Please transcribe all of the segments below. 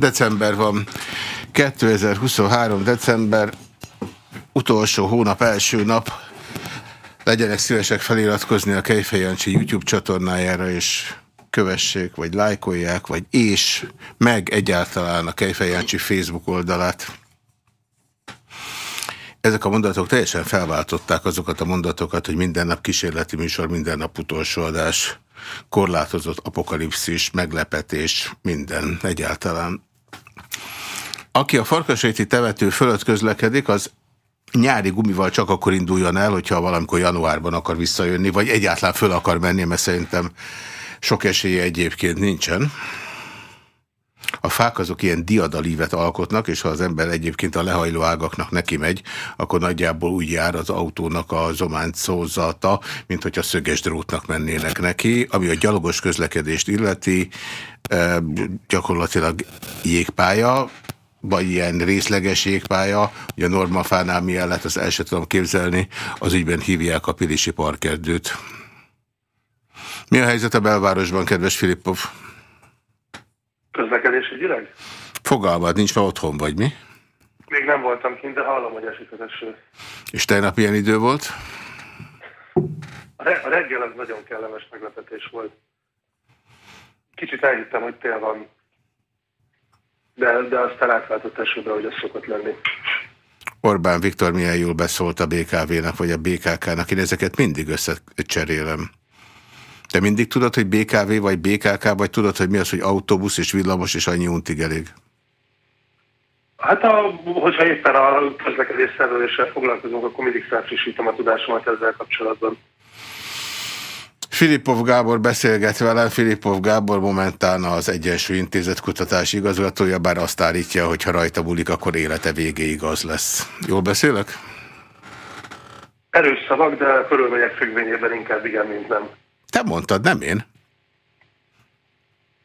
December van, 2023. december, utolsó hónap, első nap. Legyenek szívesek feliratkozni a Kejfej YouTube csatornájára, és kövessék, vagy lájkolják, vagy és, meg egyáltalán a Kejfej Facebook oldalát. Ezek a mondatok teljesen felváltották azokat a mondatokat, hogy minden nap kísérleti műsor, minden nap utolsó adás, korlátozott apokalipszis, meglepetés, minden egyáltalán. Aki a farkasréti temető fölött közlekedik, az nyári gumival csak akkor induljon el, hogyha valamikor januárban akar visszajönni, vagy egyáltalán föl akar menni, mert szerintem sok esélye egyébként nincsen. A fák azok ilyen diadalívet alkotnak, és ha az ember egyébként a lehajló ágaknak neki megy, akkor nagyjából úgy jár az autónak a zománcózata, mint hogyha szöges drótnak mennének neki. Ami a gyalogos közlekedést illeti, eh, gyakorlatilag jégpálya, vagy ilyen részleges jégpálya, ugye a normafánál mi lett, azt el sem tudom képzelni, az ügyben hívják a Pilisi parkerdőt. Mi a helyzet a belvárosban, kedves Filippov? Ügyileg? Fogalmad nincs, mert otthon vagy, mi? Még nem voltam kint, de hallom, hogy esik az eső. És tegnap milyen idő volt? A, re a reggel az nagyon kellemes meglepetés volt. Kicsit elhittem, hogy tél van, de, de aztán átváltott esőbe, hogy ez szokott lenni. Orbán Viktor milyen jól beszólt a BKV-nak, vagy a BKK-nak. Én ezeket mindig összecserélem. Te mindig tudod, hogy BKV vagy BKK, vagy tudod, hogy mi az, hogy autóbusz és villamos, és annyi untig elég? Hát, a, hogyha éppen a közlekedés szerveléssel foglalkozunk, akkor mindig felfrissítem a tudásomat ezzel kapcsolatban. Filipov Gábor beszélget velem. Filipov Gábor momentán az Egyensúly Intézet kutatási igazgatója, bár azt állítja, hogy ha rajta múlik, akkor élete végéig az lesz. Jól beszélek? Erős szavak, de körülmények függvényében inkább igen, mint nem. Te mondtad, nem én?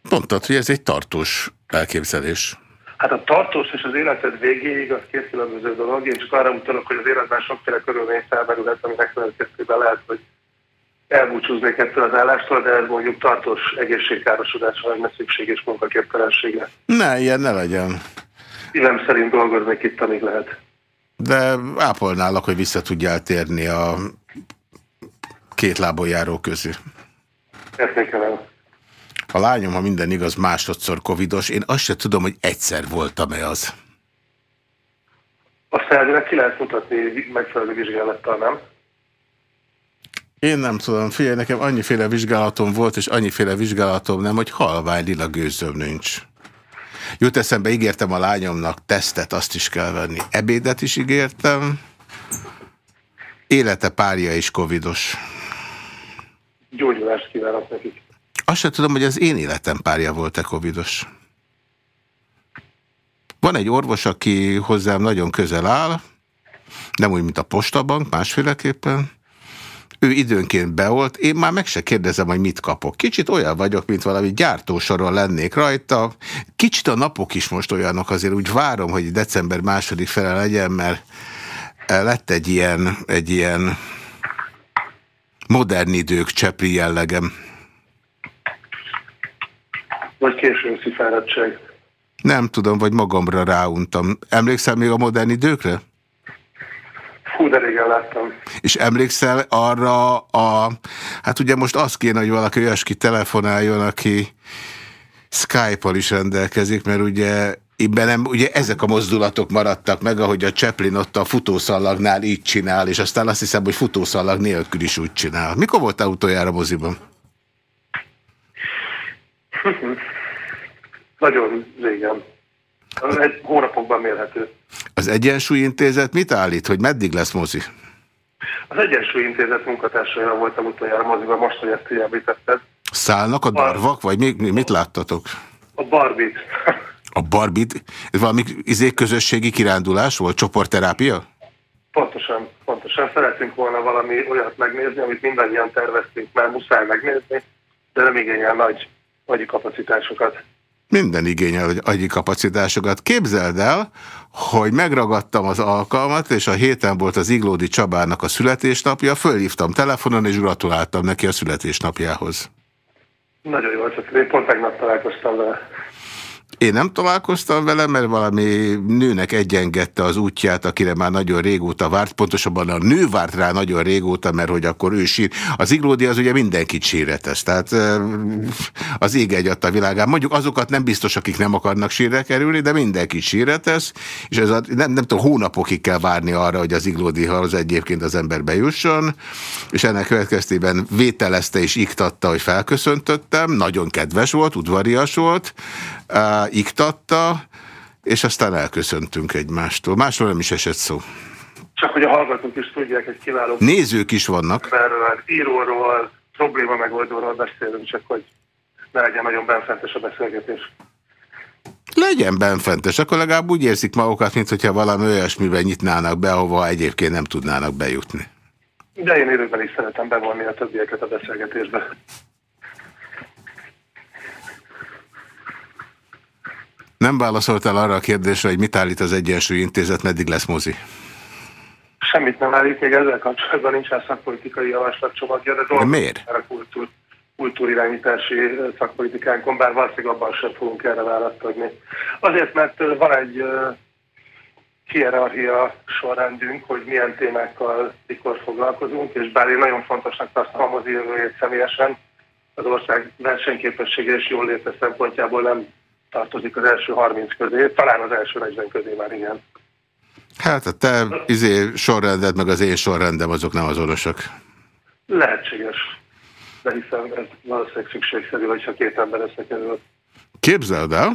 Mondtad, hogy ez egy tartós elképzelés. Hát a tartós és az életed végéig az két különböző dolog. Én csak arra utalok, hogy az életben sokféle körülmény felmerülhet, aminek következtében lehet, hogy elbúcsúznék ettől az állástól, de ez mondjuk tartós egészségkárosodásra lenne szükség és munkaképtelenségre. Ne, ilyen ne legyen. Illem szerint dolgoznék itt, amíg lehet. De ápolnálak, hogy vissza tudjál térni a két lábon járó közé. Értékelem. A lányom, ha minden igaz, másodszor covidos. Én azt sem tudom, hogy egyszer voltam-e az. Azt elvileg ki lehet mutatni megfelelő vizsgálattal, nem? Én nem tudom, figyelj, nekem annyiféle vizsgálatom volt, és annyiféle vizsgálatom nem, hogy halvány lila gőzöm nincs. Jut eszembe, ígértem a lányomnak tesztet, azt is kell venni. Ebédet is ígértem. Élete párja is covidos. Gyógyulást kívánok nekik. Azt sem tudom, hogy az én életem párja volt-e covidos. Van egy orvos, aki hozzám nagyon közel áll, nem úgy, mint a postabank, másféleképpen. Ő időnként beolt, én már meg se kérdezem, hogy mit kapok. Kicsit olyan vagyok, mint valami gyártósoron lennék rajta. Kicsit a napok is most olyanok, azért úgy várom, hogy december második fele legyen, mert lett egy ilyen, egy ilyen modern idők csepri jellegem. Vagy későn fáradtság. Nem tudom, vagy magamra ráuntam. Emlékszel még a modern időkre? Hú, de régen láttam. És emlékszel arra a... Hát ugye most az kéne, hogy valaki olyaski telefonáljon, aki Skype-al is rendelkezik, mert ugye Ibben nem, ugye ezek a mozdulatok maradtak meg, ahogy a Chaplin ott a futószallagnál így csinál, és aztán azt hiszem, hogy futószallag nélkül is úgy csinál. Mikor volt utoljára moziban? Nagyon régen. Egy hónapokban mérhető. Az Egyensúlyintézet mit állít, hogy meddig lesz mozi? Az Egyensúlyintézet munkatársaja voltam utoljára moziban, most, hogy ezt említetted. Szállnak a darvak, vagy mi, mit láttatok? A Barbit. A Barbit? Ez valami izé közösségi kirándulás volt? Csoportterápia? Pontosan, pontosan. Szeretünk volna valami olyat megnézni, amit mindannyian terveztünk, mert muszáj megnézni, de nem igényel nagy agyi kapacitásokat. Minden igényel hogy agyi kapacitásokat. Képzeld el, hogy megragadtam az alkalmat, és a héten volt az Iglódi Csabának a születésnapja, fölhívtam telefonon, és gratuláltam neki a születésnapjához. Nagyon jó, csak én pont tegnap találkoztam vele. Én nem találkoztam vele, mert valami nőnek egyengedte az útját, akire már nagyon régóta várt, pontosabban a nő várt rá nagyon régóta, mert hogy akkor ő sír. Az iglódi az ugye mindenkit síretesz, tehát az ég egy a világán. Mondjuk azokat nem biztos, akik nem akarnak sírre kerülni, de mindenki síretesz, és ez a, nem, nem tudom, hónapokig kell várni arra, hogy az az egyébként az ember bejusson, és ennek következtében vételezte és iktatta, hogy felköszöntöttem, nagyon kedves volt, udvarias volt, uh, iktatta, és aztán elköszöntünk egymástól. Másról nem is esett szó. Csak hogy a hallgatók is tudják, hogy kiváló... Nézők is vannak. Emberről, íróról, probléma megoldóról beszélünk, csak hogy ne legyen nagyon benfentes a beszélgetés. Legyen benfentes, akkor legalább úgy érzik magukat, mint hogyha valami olyasmiben nyitnának be, ahova egyébként nem tudnának bejutni. De én időben is szeretem bevonni a többieket a beszélgetésbe. Nem válaszoltál arra a kérdésre, hogy mit állít az Egyensúly Intézet, meddig lesz mozi? Semmit nem állít, még ezzel kapcsolatban nincsen szakpolitikai javaslatcsomagja, de, de miért? a kultúr, kultúrirányítási szakpolitikánkon, bár valószínűleg abban sem fogunk erre választ adni. Azért, mert van egy hierarchia sorrendünk, hogy milyen témákkal mikor foglalkozunk, és bár én nagyon fontosnak tartom a mozi jövőjét személyesen, az ország versenyképessége és jól léte szempontjából nem tartozik az első 30 közé, talán az első 40 közé már igen. Hát a te izé sorrended, meg az én sorrendem azok nem azonosak. Lehetséges. De hiszen ez valószínűleg szükségszerű, hogyha két ember összekerül. Képzeld el,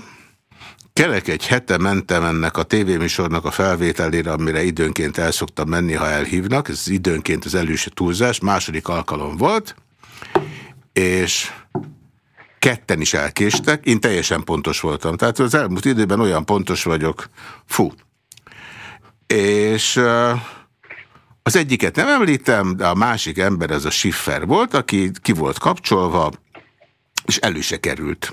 kerek egy hete mentem ennek a tévéműsornak a felvételére, amire időnként el szoktam menni, ha elhívnak. Ez időnként az előső túlzás, második alkalom volt, és ketten is elkéstek, én teljesen pontos voltam. Tehát az elmúlt időben olyan pontos vagyok, fú. És az egyiket nem említem, de a másik ember ez a Schiffer volt, aki ki volt kapcsolva, és elő se került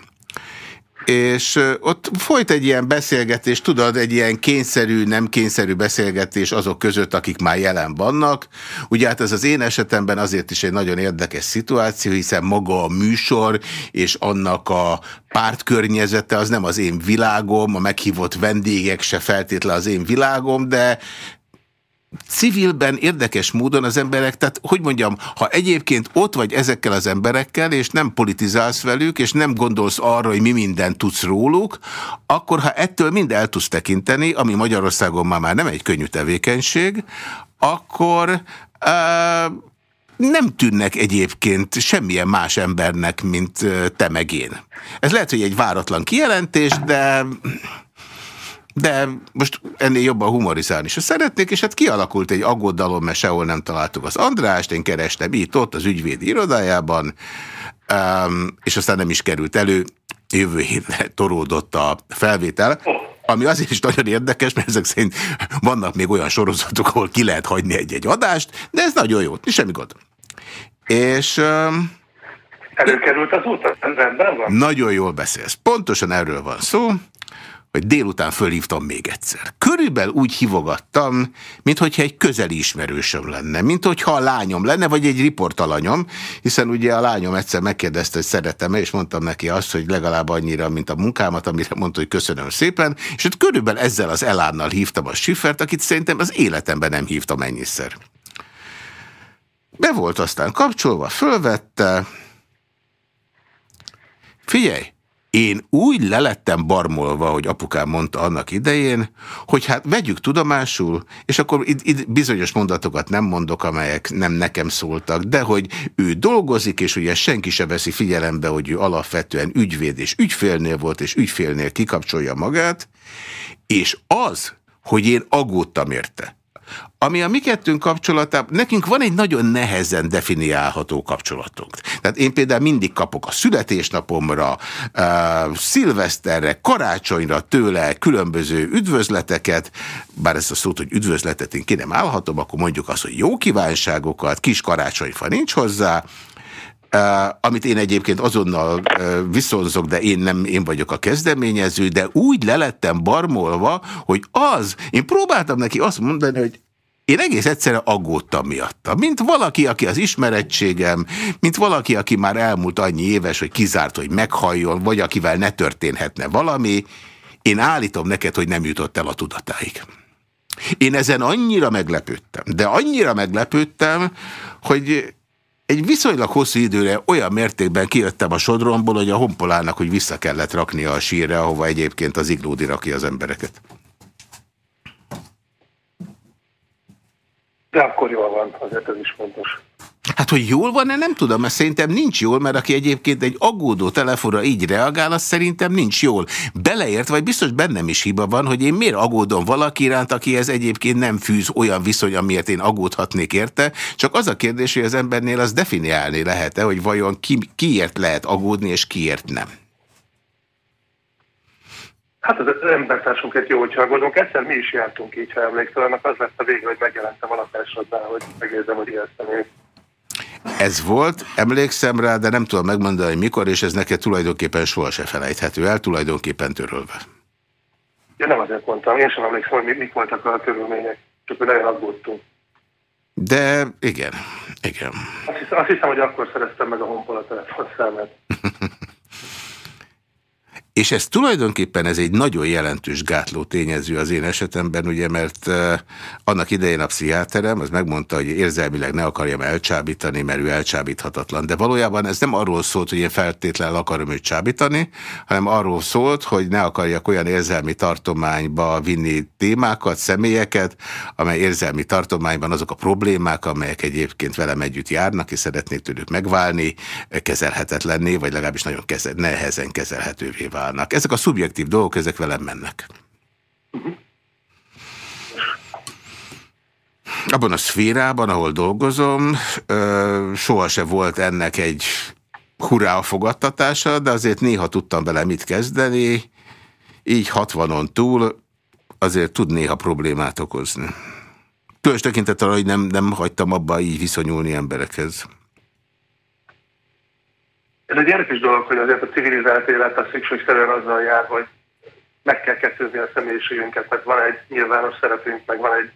és ott folyt egy ilyen beszélgetés, tudod, egy ilyen kényszerű, nem kényszerű beszélgetés azok között, akik már jelen vannak. Ugye hát ez az én esetemben azért is egy nagyon érdekes szituáció, hiszen maga a műsor és annak a pártkörnyezete az nem az én világom, a meghívott vendégek se feltétlen az én világom, de civilben érdekes módon az emberek, tehát hogy mondjam, ha egyébként ott vagy ezekkel az emberekkel, és nem politizálsz velük, és nem gondolsz arra, hogy mi mindent tudsz róluk, akkor ha ettől mind el tudsz tekinteni, ami Magyarországon már, már nem egy könnyű tevékenység, akkor uh, nem tűnnek egyébként semmilyen más embernek, mint te meg én. Ez lehet, hogy egy váratlan kijelentés, de de most ennél jobban humorizálni is szeretnék, és hát kialakult egy aggodalom, mert sehol nem találtuk az Andrást, én kerestem itt, ott az ügyvédi irodájában, um, és aztán nem is került elő, jövő hétre toródott a felvétel, ami azért is nagyon érdekes, mert ezek szerint vannak még olyan sorozatok, ahol ki lehet hagyni egy-egy adást, de ez nagyon jó, semmi gond. És... Um, Előkerült az út, rendben van? Nagyon jól beszélsz. Pontosan erről van szó hogy délután fölhívtam még egyszer. Körülbelül úgy hívogattam, mint hogyha egy közeli ismerősöm lenne, mint hogyha a lányom lenne, vagy egy riportalanyom, hiszen ugye a lányom egyszer megkérdezte, hogy szeretem -e, és mondtam neki azt, hogy legalább annyira, mint a munkámat, amire mondta, hogy köszönöm szépen, és ott körülbelül ezzel az elánnal hívtam a Schiffert, akit szerintem az életemben nem hívtam ennyiszer. Be volt aztán kapcsolva, fölvette, figyelj, én úgy lelettem barmolva, hogy apukám mondta annak idején, hogy hát vegyük tudomásul, és akkor itt, itt bizonyos mondatokat nem mondok, amelyek nem nekem szóltak, de hogy ő dolgozik, és ugye senki se veszi figyelembe, hogy ő alapvetően ügyvéd és ügyfélnél volt, és ügyfélnél kikapcsolja magát, és az, hogy én aggódtam érte, ami a mi kettőnk kapcsolatában, nekünk van egy nagyon nehezen definiálható kapcsolatunk. Tehát én például mindig kapok a születésnapomra, uh, szilveszterre, karácsonyra tőle különböző üdvözleteket, bár ezt a szót, hogy üdvözletet én ki nem állhatom, akkor mondjuk azt, hogy jó kívánságokat, kis karácsonyfa nincs hozzá, Uh, amit én egyébként azonnal uh, viszonzok, de én nem én vagyok a kezdeményező, de úgy lelettem barmolva, hogy az, én próbáltam neki azt mondani, hogy Én egész egyszerűen aggódtam miatta. Mint valaki, aki az ismerettségem, mint valaki, aki már elmúlt annyi éves, hogy kizárt, hogy meghalljon, vagy akivel ne történhetne valami, én állítom neked, hogy nem jutott el a tudatáig. Én ezen annyira meglepődtem, de annyira meglepődtem, hogy egy viszonylag hosszú időre olyan mértékben kijöttem a sodromból, hogy a honpolának, hogy vissza kellett raknia a sírre, ahova egyébként az iglódi rakja az embereket. De akkor jól van, azért ez is fontos. Hát, hogy jól van-e, nem tudom, mert szerintem nincs jól, mert aki egyébként egy aggódó telefonra így reagál, az szerintem nincs jól. Beleért, vagy biztos bennem is hiba van, hogy én miért aggódom valaki iránt, akihez egyébként nem fűz olyan viszony, amiért én aggódhatnék érte. Csak az a kérdés, hogy az embernél az definiálni lehet-e, hogy vajon ki, kiért lehet aggódni, és kiért nem. Hát az embertársunkat jó, hogyha aggódunk. Egyszer mi is jártunk így, ha emlékszel, annak az lett a vége, hogy megjelentem a lakásodnál, hogy megérzem, hogy személy. Ez volt, emlékszem rá, de nem tudom megmondani, hogy mikor, és ez neked tulajdonképpen sohasem felejthető el, tulajdonképpen törölve. Ja, nem azért mondtam, én sem emlékszem, hogy mik voltak a körülmények, csak hogy nagyon aggódtunk. De igen, igen. Azt hiszem, azt hiszem, hogy akkor szereztem meg a honpola telefonszámát. És ez tulajdonképpen ez egy nagyon jelentős gátló tényező az én esetemben, ugye, mert annak idején a pszichiáterem az megmondta, hogy érzelmileg ne akarjam elcsábítani, mert ő elcsábíthatatlan. De valójában ez nem arról szólt, hogy én feltétlenül akarom őt csábítani, hanem arról szólt, hogy ne akarjak olyan érzelmi tartományba vinni témákat, személyeket, amely érzelmi tartományban azok a problémák, amelyek egyébként velem együtt járnak, és szeretnék tőlük megválni, kezelhetetlenné, vagy legalábbis nagyon kezel, nehezen kezelhetővé válni válnak. Ezek a szubjektív dolgok, ezek velem mennek. Abban a szférában, ahol dolgozom, sohasem volt ennek egy hurrá fogadtatása, de azért néha tudtam vele mit kezdeni, így 60-on túl azért tud néha problémát okozni. Különös tekintettel, hogy nem, nem hagytam abba így viszonyulni emberekhez. Ez egy érdekes dolog, hogy azért a civilizált élet a szükségszerűen azzal jár, hogy meg kell kettőzni a személyiségünket, mert van egy nyilvános szerepünk, meg van egy,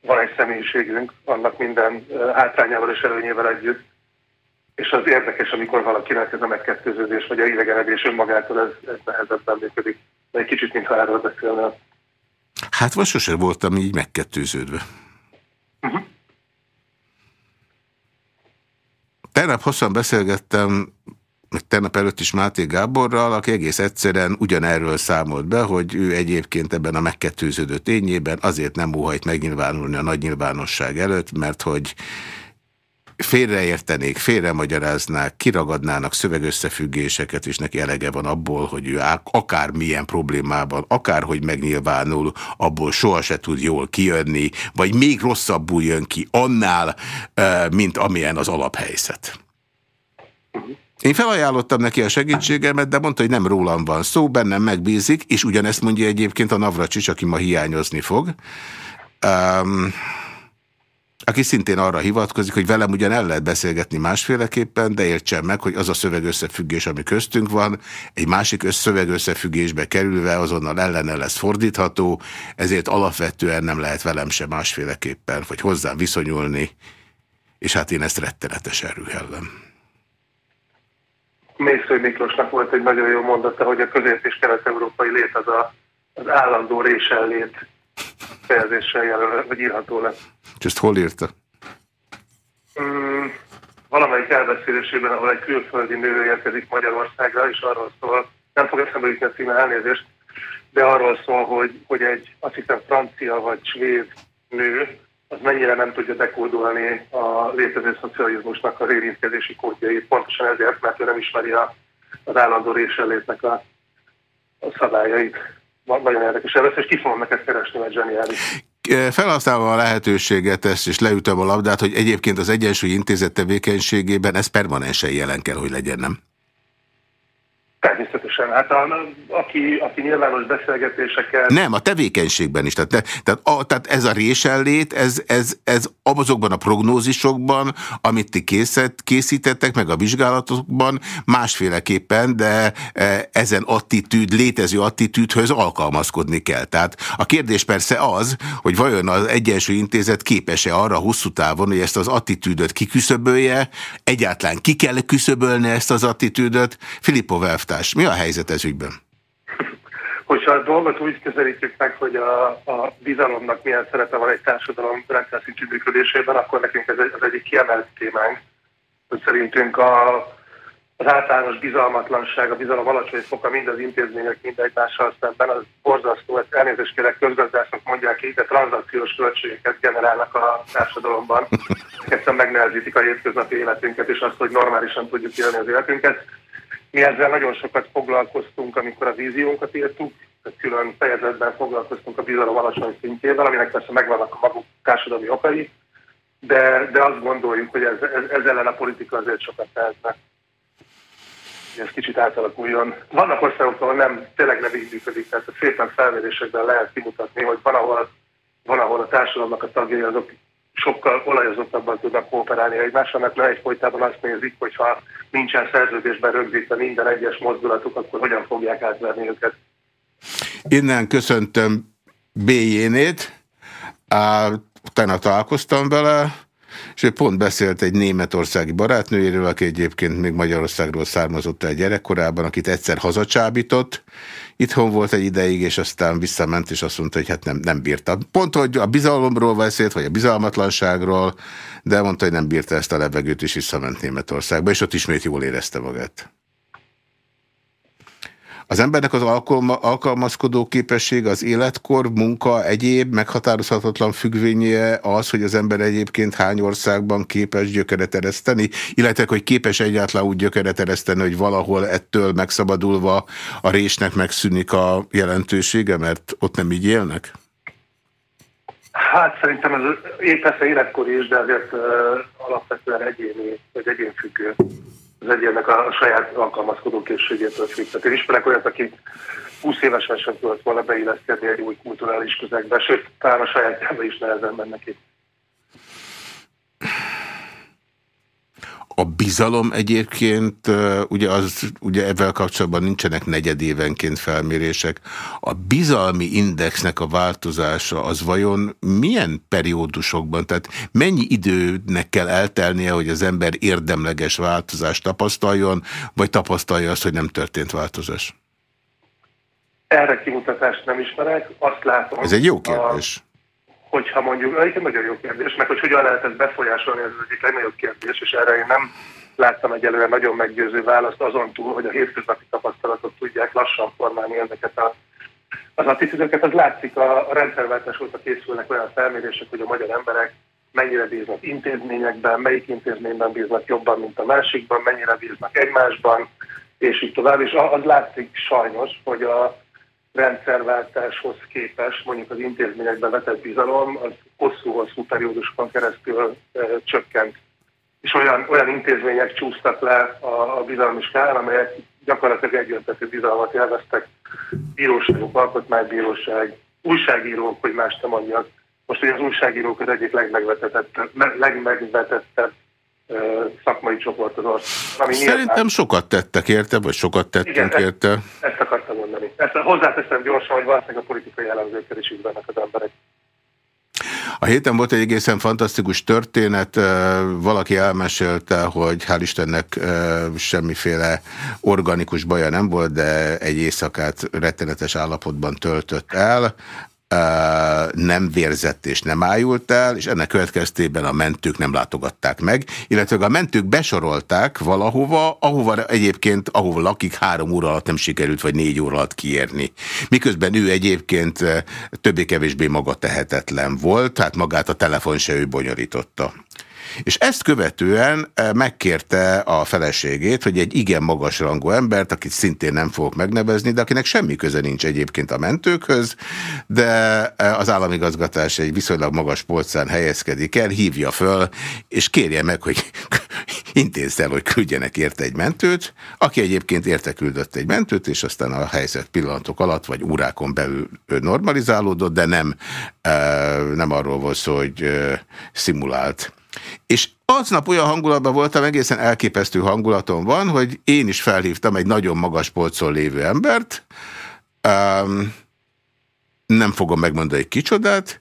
van egy személyiségünk, annak minden hátrányával és előnyével együtt. És az érdekes, amikor valakinek ez a megkettőződés, vagy a idegenedés önmagától ez, ez nehezebben működik. De egy kicsit, mintha erről beszélne. Hát most sosem voltam így megkettőződve. Uh -huh. Tegnap hosszan beszélgettem, tegnap előtt is Máté Gáborral, aki egész egyszerűen ugyanerről számolt be, hogy ő egyébként ebben a megkettőződő tényében azért nem óhajt megnyilvánulni a nagy nyilvánosság előtt, mert hogy félreértenék, félremagyaráznák, kiragadnának szövegösszefüggéseket, és neki elege van abból, hogy ő akár milyen problémában, akárhogy megnyilvánul, abból soha se tud jól kijönni, vagy még rosszabbul jön ki annál, mint amilyen az alaphelyzet. Én felajánlottam neki a segítségemet, de mondta, hogy nem rólam van szó, bennem megbízik, és ugyanezt mondja egyébként a Navracsics, aki ma hiányozni fog. Um, aki szintén arra hivatkozik, hogy velem ugyan el lehet beszélgetni másféleképpen, de értsen meg, hogy az a szövegösszefüggés, ami köztünk van, egy másik szövegösszefüggésbe kerülve azonnal ellene lesz fordítható, ezért alapvetően nem lehet velem se másféleképpen, vagy hozzám viszonyulni, és hát én ezt rettenetesen rühellem. Mésző Miklósnak volt egy nagyon jó mondata, hogy a közép- és kelet-európai lét az a, az állandó résellét fejezéssel jelöl, vagy írható le. És ezt hol írta? Mm, valamelyik elbeszélésében, ahol egy külföldi nő érkezik Magyarországra, és arról szól, nem fog eszembe jutni a címe elnézést, de arról szól, hogy, hogy egy azt hiszem francia vagy svéd nő, az mennyire nem tudja dekódolni a létező szocializmusnak az érintkezési kódjait, pontosan ezért, mert ő nem ismeri a, az állandó résellétnek a, a szabályait nagyon érdekes először, és ki fogom neked keresni, mert zseniális. Felhasználva a lehetőséget ezt, és leütöm a labdát, hogy egyébként az Egyensúly Intézet tevékenységében ez permanensen jelen kell, hogy legyen, nem? Természetesen. Természetesen. Hát a, aki, aki nyilvános beszélgetéseket... Nem, a tevékenységben is. Tehát, tehát, a, tehát ez a résellét, ez, ez, ez azokban a prognózisokban, amit ti készít, készítettek, meg a vizsgálatokban másféleképpen, de e, ezen attitűd, létező attitűdhöz alkalmazkodni kell. Tehát a kérdés persze az, hogy vajon az Egyensúly Intézet képes-e arra hosszú távon, hogy ezt az attitűdöt kiküszöbölje, egyáltalán ki kell küszöbölni ezt az attitűdöt. Filippo elvtárs, mi a helyzet ez ügyben? Hogyha a dolgot úgy közelítjük meg, hogy a, a bizalomnak milyen szerepe van egy társadalom rendszerszintű működésében, akkor nekünk ez az egyik kiemelt témánk, hogy szerintünk a, az általános bizalmatlanság, a bizalom alacsony foka mind az intézmények, mind egymással szemben, az borzasztó, ezt elnézést kérek, közgazdászok mondják így, de tranzakciós költségeket generálnak a társadalomban. Egyszerűen megnehezítik a hétköznapi életünket, és azt, hogy normálisan tudjuk élni az életünket. Mi ezzel nagyon sokat foglalkoztunk, amikor a víziónkat írtuk, tehát külön fejezetben foglalkoztunk a bizalom alacsony szintjével, aminek persze megvannak a maguk társadalmi okai, de, de azt gondoljuk, hogy ez, ez, ez ellen a politika azért sokat tehetne ez kicsit átalakuljon. Vannak országok, ahol nem, tényleg nem így működik, tehát szépen felmérésekben lehet kimutatni, hogy van, ahol, van, ahol a társadalomnak a tagjai azok sokkal olajozottabban tudnak kooperálni egymással, mert le egyfolytában azt nézik, hogy ha nincsen szerződésben rögzítve minden egyes mozdulatuk, akkor hogyan fogják átverni őket. Innen köszöntöm B-jénét, utána találkoztam vele, és ő pont beszélt egy németországi barátnőjéről, aki egyébként még Magyarországról származott el gyerekkorában, akit egyszer hazacsábított, itthon volt egy ideig, és aztán visszament, és azt mondta, hogy hát nem, nem bírta. Pont, hogy a bizalomról beszélt, vagy a bizalmatlanságról, de mondta, hogy nem bírta ezt a levegőt, és visszament Németországba, és ott ismét jól érezte magát. Az embernek az alkalma, alkalmazkodó képesség, az életkor, munka, egyéb meghatározhatatlan függvénye az, hogy az ember egyébként hány országban képes gyökeret ereszteni, illetve hogy képes egyáltalán úgy gyökeret ereszteni, hogy valahol ettől megszabadulva a résnek megszűnik a jelentősége, mert ott nem így élnek? Hát szerintem ez épp persze életkor is, de azért uh, alapvetően egyéni, vagy egyénfüggő az egyének a saját alkalmazkodó készségétől függ. Tehát én ismerek olyat, aki 20 évesen sem tudott volna beilleszkedni egy új kulturális közegbe, sőt, talán a saját is nehezen menne ki. A bizalom egyébként, ugye, az, ugye ebben kapcsolatban nincsenek negyedévenként felmérések. A bizalmi indexnek a változása az vajon milyen periódusokban, tehát mennyi időnek kell eltelnie, hogy az ember érdemleges változást tapasztaljon, vagy tapasztalja azt, hogy nem történt változás? Erre kimutatást nem ismerek, azt látom. Ez egy jó kérdés. Hogyha mondjuk, egy nagyon jó kérdés, meg hogy hogyan lehet ezt befolyásolni, ez az egyik legnagyobb kérdés, és erre én nem láttam egyelőre nagyon meggyőző választ azon túl, hogy a hétköznapi tapasztalatot tudják lassan formálni ezeket a, az attitűdöket. Az látszik, a, a rendszerváltás óta készülnek olyan felmérések, hogy a magyar emberek mennyire bíznak intézményekben, melyik intézményben bíznak jobban, mint a másikban, mennyire bíznak egymásban, és így tovább. És az látszik sajnos, hogy a, rendszerváltáshoz képest mondjuk az intézményekben vetett bizalom az hosszú-hosszú periódusokon keresztül e, csökkent. És olyan, olyan intézmények csúsztak le a, a bizalmi skálán, amelyek gyakorlatilag egyöntető bizalmat élveztek. Bíróságok, alkotmánybíróság, újságírók, hogy más nem mondjak. Most ugye az újságírók az egyik legmegvetettebb, legmegvetettebb szakmai csoport az ország. Szerintem nyilván... sokat tettek érte, vagy sokat tettünk Igen, érte. Ezt, ezt akartam hozzáteszem gyorsan, hogy valószínűleg a politikai jellemzőkkel is így vannak az emberek. A héten volt egy egészen fantasztikus történet, valaki elmesélte, hogy hál' Istennek semmiféle organikus baja nem volt, de egy éjszakát rettenetes állapotban töltött el, nem vérzett és nem ájult el, és ennek következtében a mentők nem látogatták meg, illetve a mentők besorolták valahova, ahova egyébként, ahova lakik, három óra alatt nem sikerült, vagy négy óra alatt kiérni. Miközben ő egyébként többé-kevésbé maga tehetetlen volt, tehát magát a telefon se ő bonyolította. És ezt követően megkérte a feleségét, hogy egy igen magas rangú embert, akit szintén nem fogok megnevezni, de akinek semmi köze nincs egyébként a mentőkhöz, de az államigazgatás egy viszonylag magas polcán helyezkedik el, hívja föl, és kérje meg, hogy intézd el, hogy küldjenek érte egy mentőt, aki egyébként érte küldött egy mentőt, és aztán a helyzet pillanatok alatt, vagy órákon belül normalizálódott, de nem, nem arról volt szó, hogy szimulált. És aznap olyan hangulatban voltam, egészen elképesztő hangulatom van, hogy én is felhívtam egy nagyon magas polcon lévő embert, um, nem fogom megmondani kicsodát,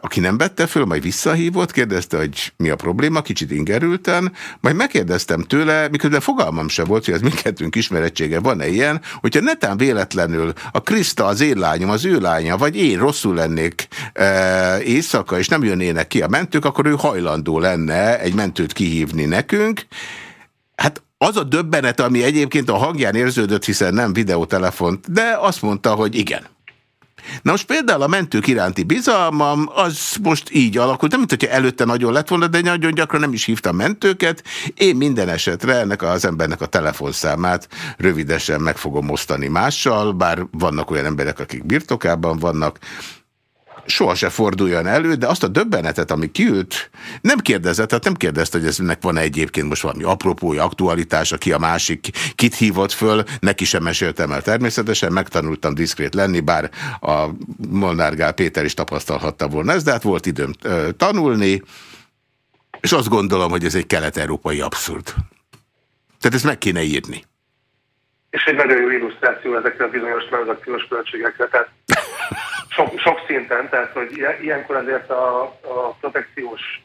aki nem vette föl, majd visszahívott, kérdezte, hogy mi a probléma, kicsit ingerülten, majd megkérdeztem tőle, miközben fogalmam se volt, hogy ez mindkettőnk ismerettsége van-e ilyen, hogyha netán véletlenül a Kriszta, az én lányom, az ő lánya, vagy én rosszul lennék e, éjszaka, és nem jönnének ki a mentők, akkor ő hajlandó lenne egy mentőt kihívni nekünk. Hát az a döbbenet, ami egyébként a hangján érződött, hiszen nem videótelefont, de azt mondta, hogy igen. Na most például a mentők iránti bizalmam, az most így alakult, nem mint hogyha előtte nagyon lett volna, de nagyon gyakran nem is hívtam mentőket. Én minden esetre ennek az embernek a telefonszámát rövidesen meg fogom osztani mással, bár vannak olyan emberek, akik birtokában vannak, soha se forduljon elő, de azt a döbbenetet, ami kiült, nem kérdezett, tehát nem kérdezte, hogy eznek van -e egyébként most valami apropója, aktualitás, aki a másik kit hívott föl, neki sem meséltem el természetesen, megtanultam diszkrét lenni, bár a Molnár Gál Péter is tapasztalhatta volna ezt, de hát volt időm tanulni, és azt gondolom, hogy ez egy kelet-európai abszurd. Tehát ezt meg kéne írni. És egy nagyon jó illusztráció ezekre a bizonyos tranzakciós költségekre. Tehát sok, sok szinten, tehát hogy ilyenkor azért a, a protekciós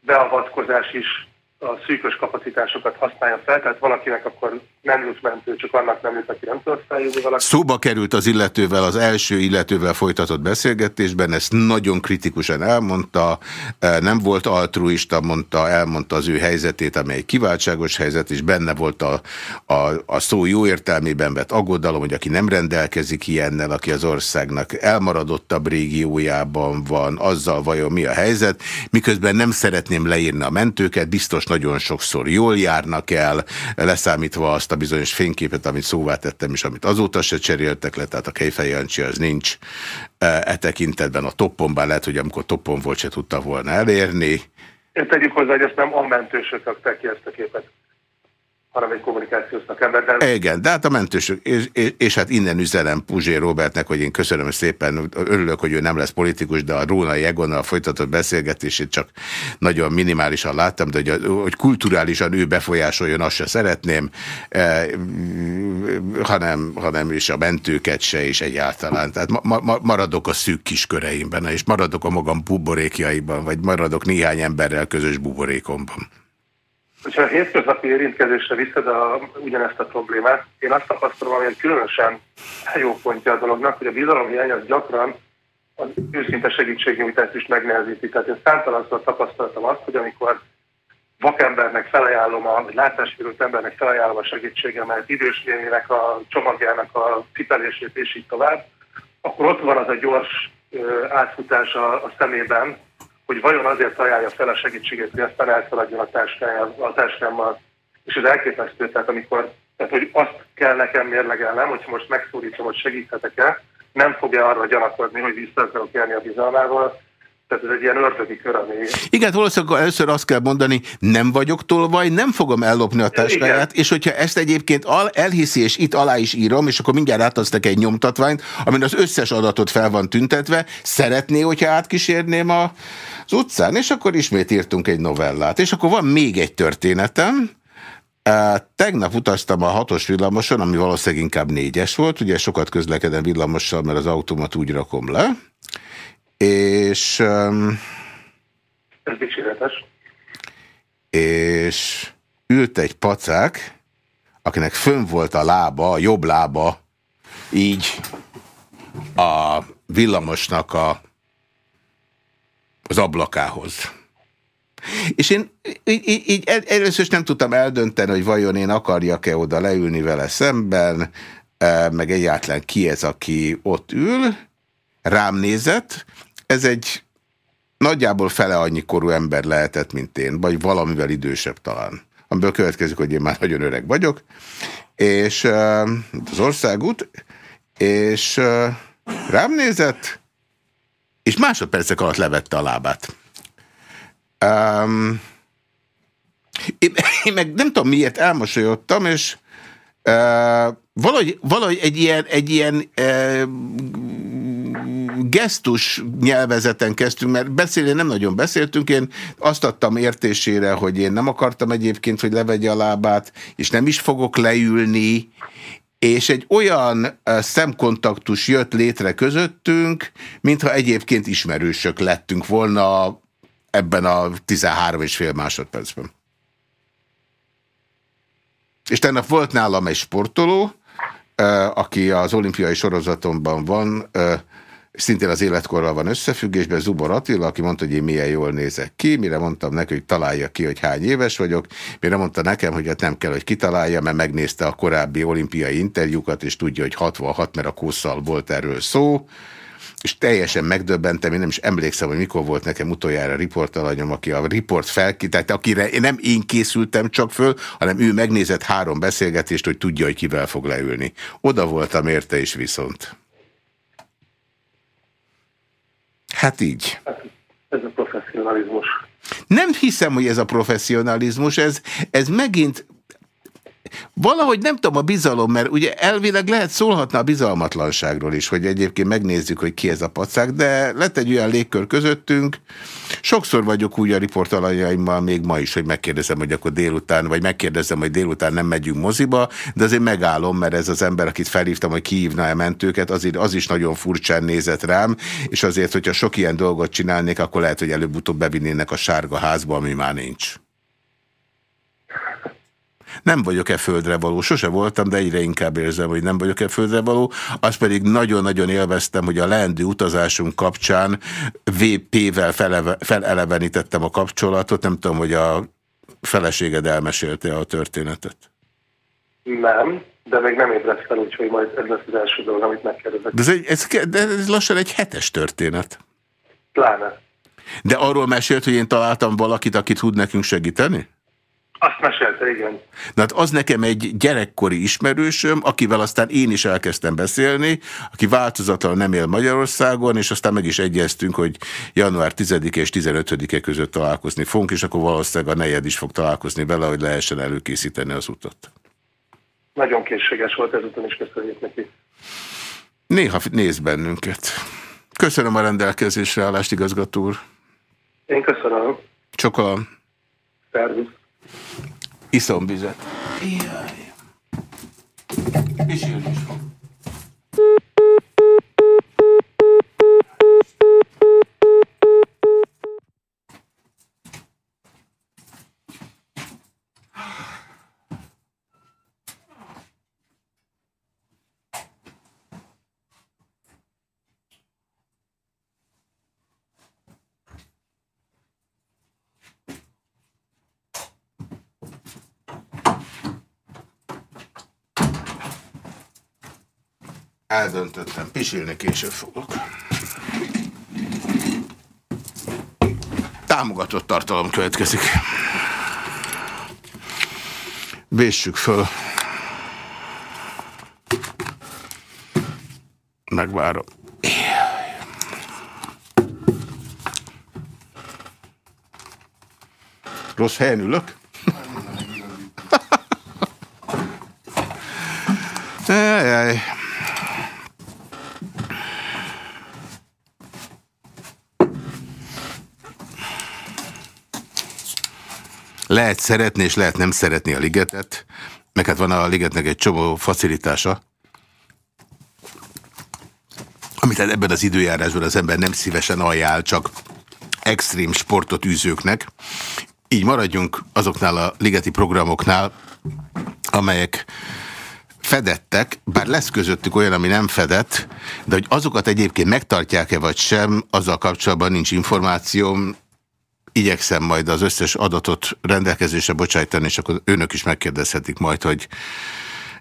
beavatkozás is a szűkös kapacitásokat használja fel, tehát valakinek akkor nem jut mentő, csak annak nem jut, aki nem tudott feljutni valaki. Szóba került az illetővel, az első illetővel folytatott beszélgetésben, ezt nagyon kritikusan elmondta, e, nem volt altruista, mondta, elmondta az ő helyzetét, amely egy kiváltságos helyzet, és benne volt a, a, a szó jó értelmében vett aggodalom, hogy aki nem rendelkezik ilyennel, aki az országnak elmaradottabb régiójában van, azzal vajon mi a helyzet, miközben nem szeretném leírni a mentőket, biztos nagyon sokszor jól járnak el, leszámítva azt a bizonyos fényképet, amit szóvá tettem, és amit azóta se cseréltek le, tehát a Kejfej az nincs e, e tekintetben a toppon, lehet, hogy amikor toppon volt, se tudta volna elérni. Én tegyük hozzá, hogy ezt nem a mentősök rakták ki ezt a képet hanem egy kommunikációs szakember. De... Igen, de hát a mentősök, és, és, és hát innen üzenem Puzsé Robertnek, hogy én köszönöm szépen, örülök, hogy ő nem lesz politikus, de a Rónai Egonnal folytatott beszélgetését csak nagyon minimálisan láttam, de hogy, hogy kulturálisan ő befolyásoljon, azt se szeretném, eh, hanem, hanem is a mentőket se, és egyáltalán. Tehát ma, ma, maradok a szűk kisköreimben, és maradok a magam buborékjaiban, vagy maradok néhány emberrel közös buborékomban. Hogyha a hétköznapi érintkezésre viszed a, ugyanezt a problémát, én azt tapasztalom, hogy különösen jó pontja a dolognak, hogy a bizalomhiány az gyakran az őszinte segítségnyújtást is megnehezíti. Tehát én számtalanszor tapasztaltam azt, hogy amikor vakembernek felajánlom, a, vagy látássérült embernek felajánlom a segítségemet, idős néninek a csomagjának a cipelését és így tovább, akkor ott van az a gyors átfutás a, a szemében, hogy vajon azért ajánlja fel a segítséget, hogy aztán elszaladjon a, a táskámmal. És ez elképesztő, tehát amikor, tehát hogy azt kell nekem mérlegelnem, hogyha most megszólítom, hogy segíthetek-e, nem fogja arra gyanakodni, hogy vissza akarok élni a bizalmával, tehát ez egy ilyen ördögi kör, ami... Igen, valószínűleg először azt kell mondani, nem vagyok tolvaj, nem fogom ellopni a táskáját, és hogyha ezt egyébként elhiszi, és itt alá is írom, és akkor mindjárt átadsz egy nyomtatványt, amin az összes adatot fel van tüntetve, szeretné, hogyha átkísérném a, az utcán, és akkor ismét írtunk egy novellát. És akkor van még egy történetem, Tegnap utaztam a hatos villamoson, ami valószínűleg inkább négyes volt, ugye sokat közlekedem villamossal, mert az automat úgy rakom le, és... Ez dicséretes. És ült egy pacák, akinek fönn volt a lába, a jobb lába, így a villamosnak a, az ablakához. És én így, így először is nem tudtam eldönteni, hogy vajon én akarjak-e oda leülni vele szemben, e, meg egyáltalán ki ez, aki ott ül, rám nézett, ez egy nagyjából fele annyi korú ember lehetett, mint én, vagy valamivel idősebb talán. Amiből következik, hogy én már nagyon öreg vagyok, és az országút, és rám nézett, és másodpercek alatt levette a lábát. Um, én, én meg nem tudom miért elmosolyodtam, és uh, valahogy, valahogy egy ilyen, egy ilyen uh, gesztus nyelvezeten kezdtünk, mert beszélni nem nagyon beszéltünk, én azt adtam értésére, hogy én nem akartam egyébként, hogy levegye a lábát, és nem is fogok leülni, és egy olyan szemkontaktus jött létre közöttünk, mintha egyébként ismerősök lettünk volna ebben a 13 és fél másodpercben. És tegnap volt nálam egy sportoló, aki az olimpiai sorozatomban van, szintén az életkorral van összefüggésben, Zubor Attila, aki mondta, hogy én milyen jól nézek ki, mire mondtam neki, hogy találja ki, hogy hány éves vagyok, mire mondta nekem, hogy hát nem kell, hogy kitalálja, mert megnézte a korábbi olimpiai interjúkat, és tudja, hogy 66, mert a kószal volt erről szó, és teljesen megdöbbentem, én nem is emlékszem, hogy mikor volt nekem utoljára riportalanyom, aki a riport felki, tehát akire nem én készültem csak föl, hanem ő megnézett három beszélgetést, hogy tudja, hogy kivel fog leülni. Oda voltam érte is viszont. Hát így. Ez a professzionalizmus. Nem hiszem, hogy ez a professzionalizmus, ez, ez megint Valahogy nem tudom a bizalom, mert ugye elvileg lehet szólhatna a bizalmatlanságról is, hogy egyébként megnézzük, hogy ki ez a pacák, de lett egy olyan légkör közöttünk. Sokszor vagyok úgy a riportalanyaimmal még ma is, hogy megkérdezem, hogy akkor délután, vagy megkérdezem, hogy délután nem megyünk moziba, de azért megállom, mert ez az ember, akit felhívtam, hogy kihívna-e mentőket, azért az is nagyon furcsán nézett rám, és azért, hogyha sok ilyen dolgot csinálnék, akkor lehet, hogy előbb-utóbb bevinnének a sárga házba, ami már nincs. Nem vagyok-e földre való, sose voltam, de egyre inkább érzem, hogy nem vagyok-e földre való. Azt pedig nagyon-nagyon élveztem, hogy a leendő utazásunk kapcsán VP-vel felelevenítettem a kapcsolatot. Nem tudom, hogy a feleséged elmesélte a történetet. Nem, de még nem ébredt fel, úgyhogy majd ez lesz az első dolog, amit megkérdezek. De ez, egy, ez, de ez lassan egy hetes történet. Pláne. De arról mesélt, hogy én találtam valakit, akit tud nekünk segíteni? Azt mesélte, igen. Na hát az nekem egy gyerekkori ismerősöm, akivel aztán én is elkezdtem beszélni, aki változatlan nem él Magyarországon, és aztán meg is egyeztünk, hogy január 10 -e és 15-e között találkozni fogunk, és akkor valószínűleg a nejed is fog találkozni vele, hogy lehessen előkészíteni az utat. Nagyon készséges volt ezután is, köszönjük neki. Néha néz bennünket. Köszönöm a rendelkezésre állást, igazgató úr. Én köszönöm. Csokolom. Szervusz. Iszom vizet. Jaj. Jön is fog. Eldöntöttem, pisilni később fogok. Támogatott tartalom következik. Véssük föl. Megvárom. Rossz helyen ülök? Jaj, lehet szeretni és lehet nem szeretni a ligetet, meg hát van a ligetnek egy csomó facilitása, amit hát ebben az időjárásban az ember nem szívesen ajánl, csak extrém sportot űzőknek. Így maradjunk azoknál a ligeti programoknál, amelyek fedettek, bár lesz közöttük olyan, ami nem fedett, de hogy azokat egyébként megtartják-e vagy sem, azzal kapcsolatban nincs információm, igyekszem majd az összes adatot rendelkezésre bocsájtani, és akkor önök is megkérdezhetik majd, hogy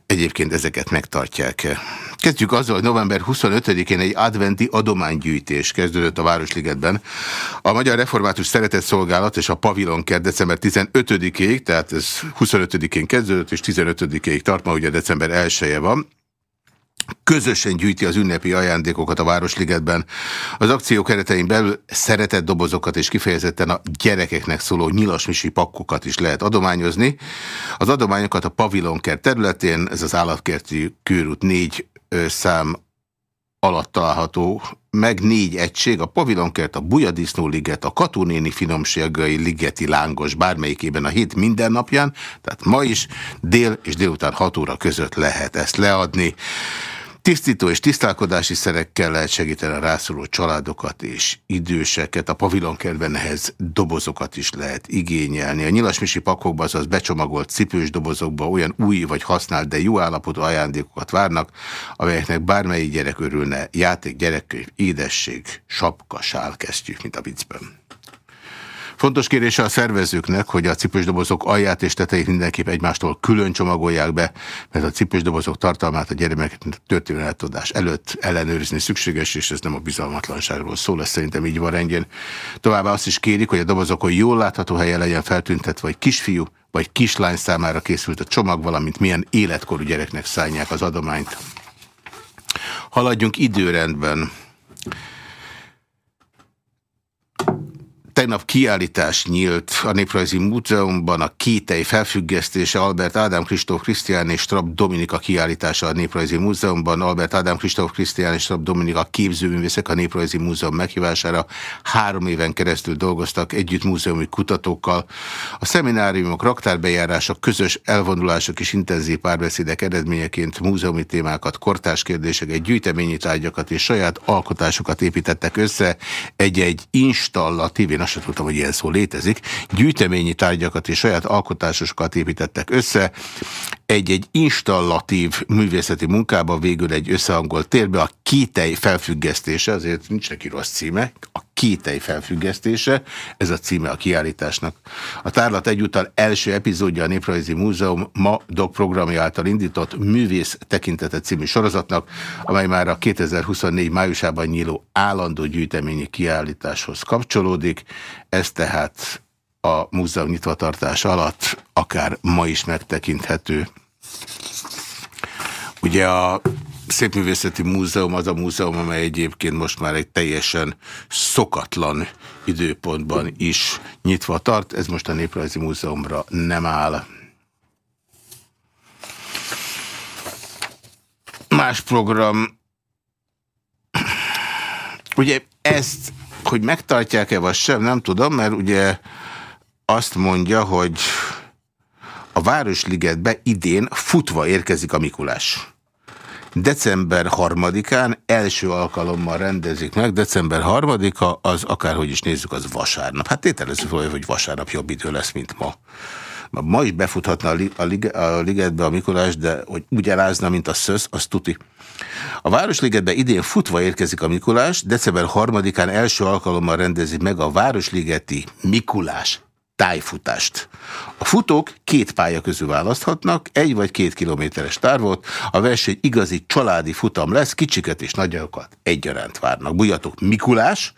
egyébként ezeket megtartják-e. Kezdjük azzal, hogy november 25-én egy adventi adománygyűjtés kezdődött a Városligetben. A Magyar Református Szeretett Szolgálat és a Pavilonkert december 15-ig, tehát ez 25-én kezdődött, és 15-ig tart, ma ugye december 1 -e van közösen gyűjti az ünnepi ajándékokat a Városligetben. Az akció keretein belül szeretett dobozokat és kifejezetten a gyerekeknek szóló nyilasmisi pakkokat is lehet adományozni. Az adományokat a Pavilonkert területén, ez az állatkerti körút négy szám alatt található meg négy egység, a Pavilonkert, a Bujadisznó liget, a Katunéni finomságai ligeti lángos bármelyikében a hét mindennapján, tehát ma is dél és délután 6 óra között lehet ezt leadni. Tisztító és tisztálkodási szerekkel lehet segíteni a rászoruló családokat és időseket. A pavilonkertben ehhez dobozokat is lehet igényelni. A nyilasmisi pakokban, azaz becsomagolt cipős dobozokban olyan új vagy használt, de jó állapotú ajándékokat várnak, amelyeknek bármelyik gyerek örülne. Játék, gyerekkönyv, édesség, sapka, sálkesztyű, mint a viccben. Fontos kérése a szervezőknek, hogy a cipősdobozok alját és tetejét mindenképp egymástól külön csomagolják be, mert a cipősdobozok tartalmát a gyermek történetodás előtt ellenőrizni szükséges, és ez nem a bizalmatlanságról szól, ez szerintem így van rendjén. Továbbá azt is kérik, hogy a dobozokon jól látható helyen legyen feltüntetve, vagy kisfiú, vagy kislány számára készült a csomag, valamint milyen életkorú gyereknek szállják az adományt. Haladjunk időrendben. Tegnap kiállítás nyílt a Néprajzi Múzeumban a kétei felfüggesztése Albert Ádám Kristóf Krisztián és Trab Dominika kiállítása a Néprajzi Múzeumban. Albert Ádám Kristóf Krisztián és Trab Dominika képzőművészek a Néprajzi Múzeum meghívására három éven keresztül dolgoztak együtt múzeumi kutatókkal. A szemináriumok, raktárbejárások, közös elvonulások és intenzív párbeszédek eredményeként múzeumi témákat, kortás kérdéseket, gyűjteményi tárgyakat és saját alkotásokat építettek össze egy-egy installatív, azt sem tudtam, hogy ilyen szó létezik, gyűjteményi tárgyakat és saját alkotásosokat építettek össze, egy-egy installatív művészeti munkában végül egy összehangolt térbe. A kétej felfüggesztése, azért nincs neki rossz címe, a kétej felfüggesztése, ez a címe a kiállításnak. A tárlat egyúttal első epizódja a Néprajzi Múzeum ma DOC programja által indított Művész tekintete című sorozatnak, amely már a 2024 májusában nyíló állandó gyűjteményi kiállításhoz kapcsolódik. Ez tehát a múzeum nyitvatartás alatt akár ma is megtekinthető. Ugye a Szépművészeti Múzeum az a múzeum, amely egyébként most már egy teljesen szokatlan időpontban is nyitva tart. Ez most a Néprajzi Múzeumra nem áll. Más program. Ugye ezt, hogy megtartják-e vagy sem, nem tudom, mert ugye azt mondja, hogy a Városligetbe idén futva érkezik a Mikulás. December harmadikán első alkalommal rendezik meg, december harmadika az akárhogy is nézzük, az vasárnap. Hát tételezzük, hogy vasárnap jobb idő lesz, mint ma. Ma is befuthatna a, a, a ligetbe a Mikulás, de hogy úgy elázna, mint a szösz, az tuti. A Városligetbe idén futva érkezik a Mikulás, december harmadikán első alkalommal rendezik meg a Városligeti Mikulás tájfutást. A futók két pálya közül választhatnak, egy vagy két kilométeres távot, a verseny igazi családi futam lesz, kicsiket és nagyokat egyaránt várnak. Bújjatok Mikulás,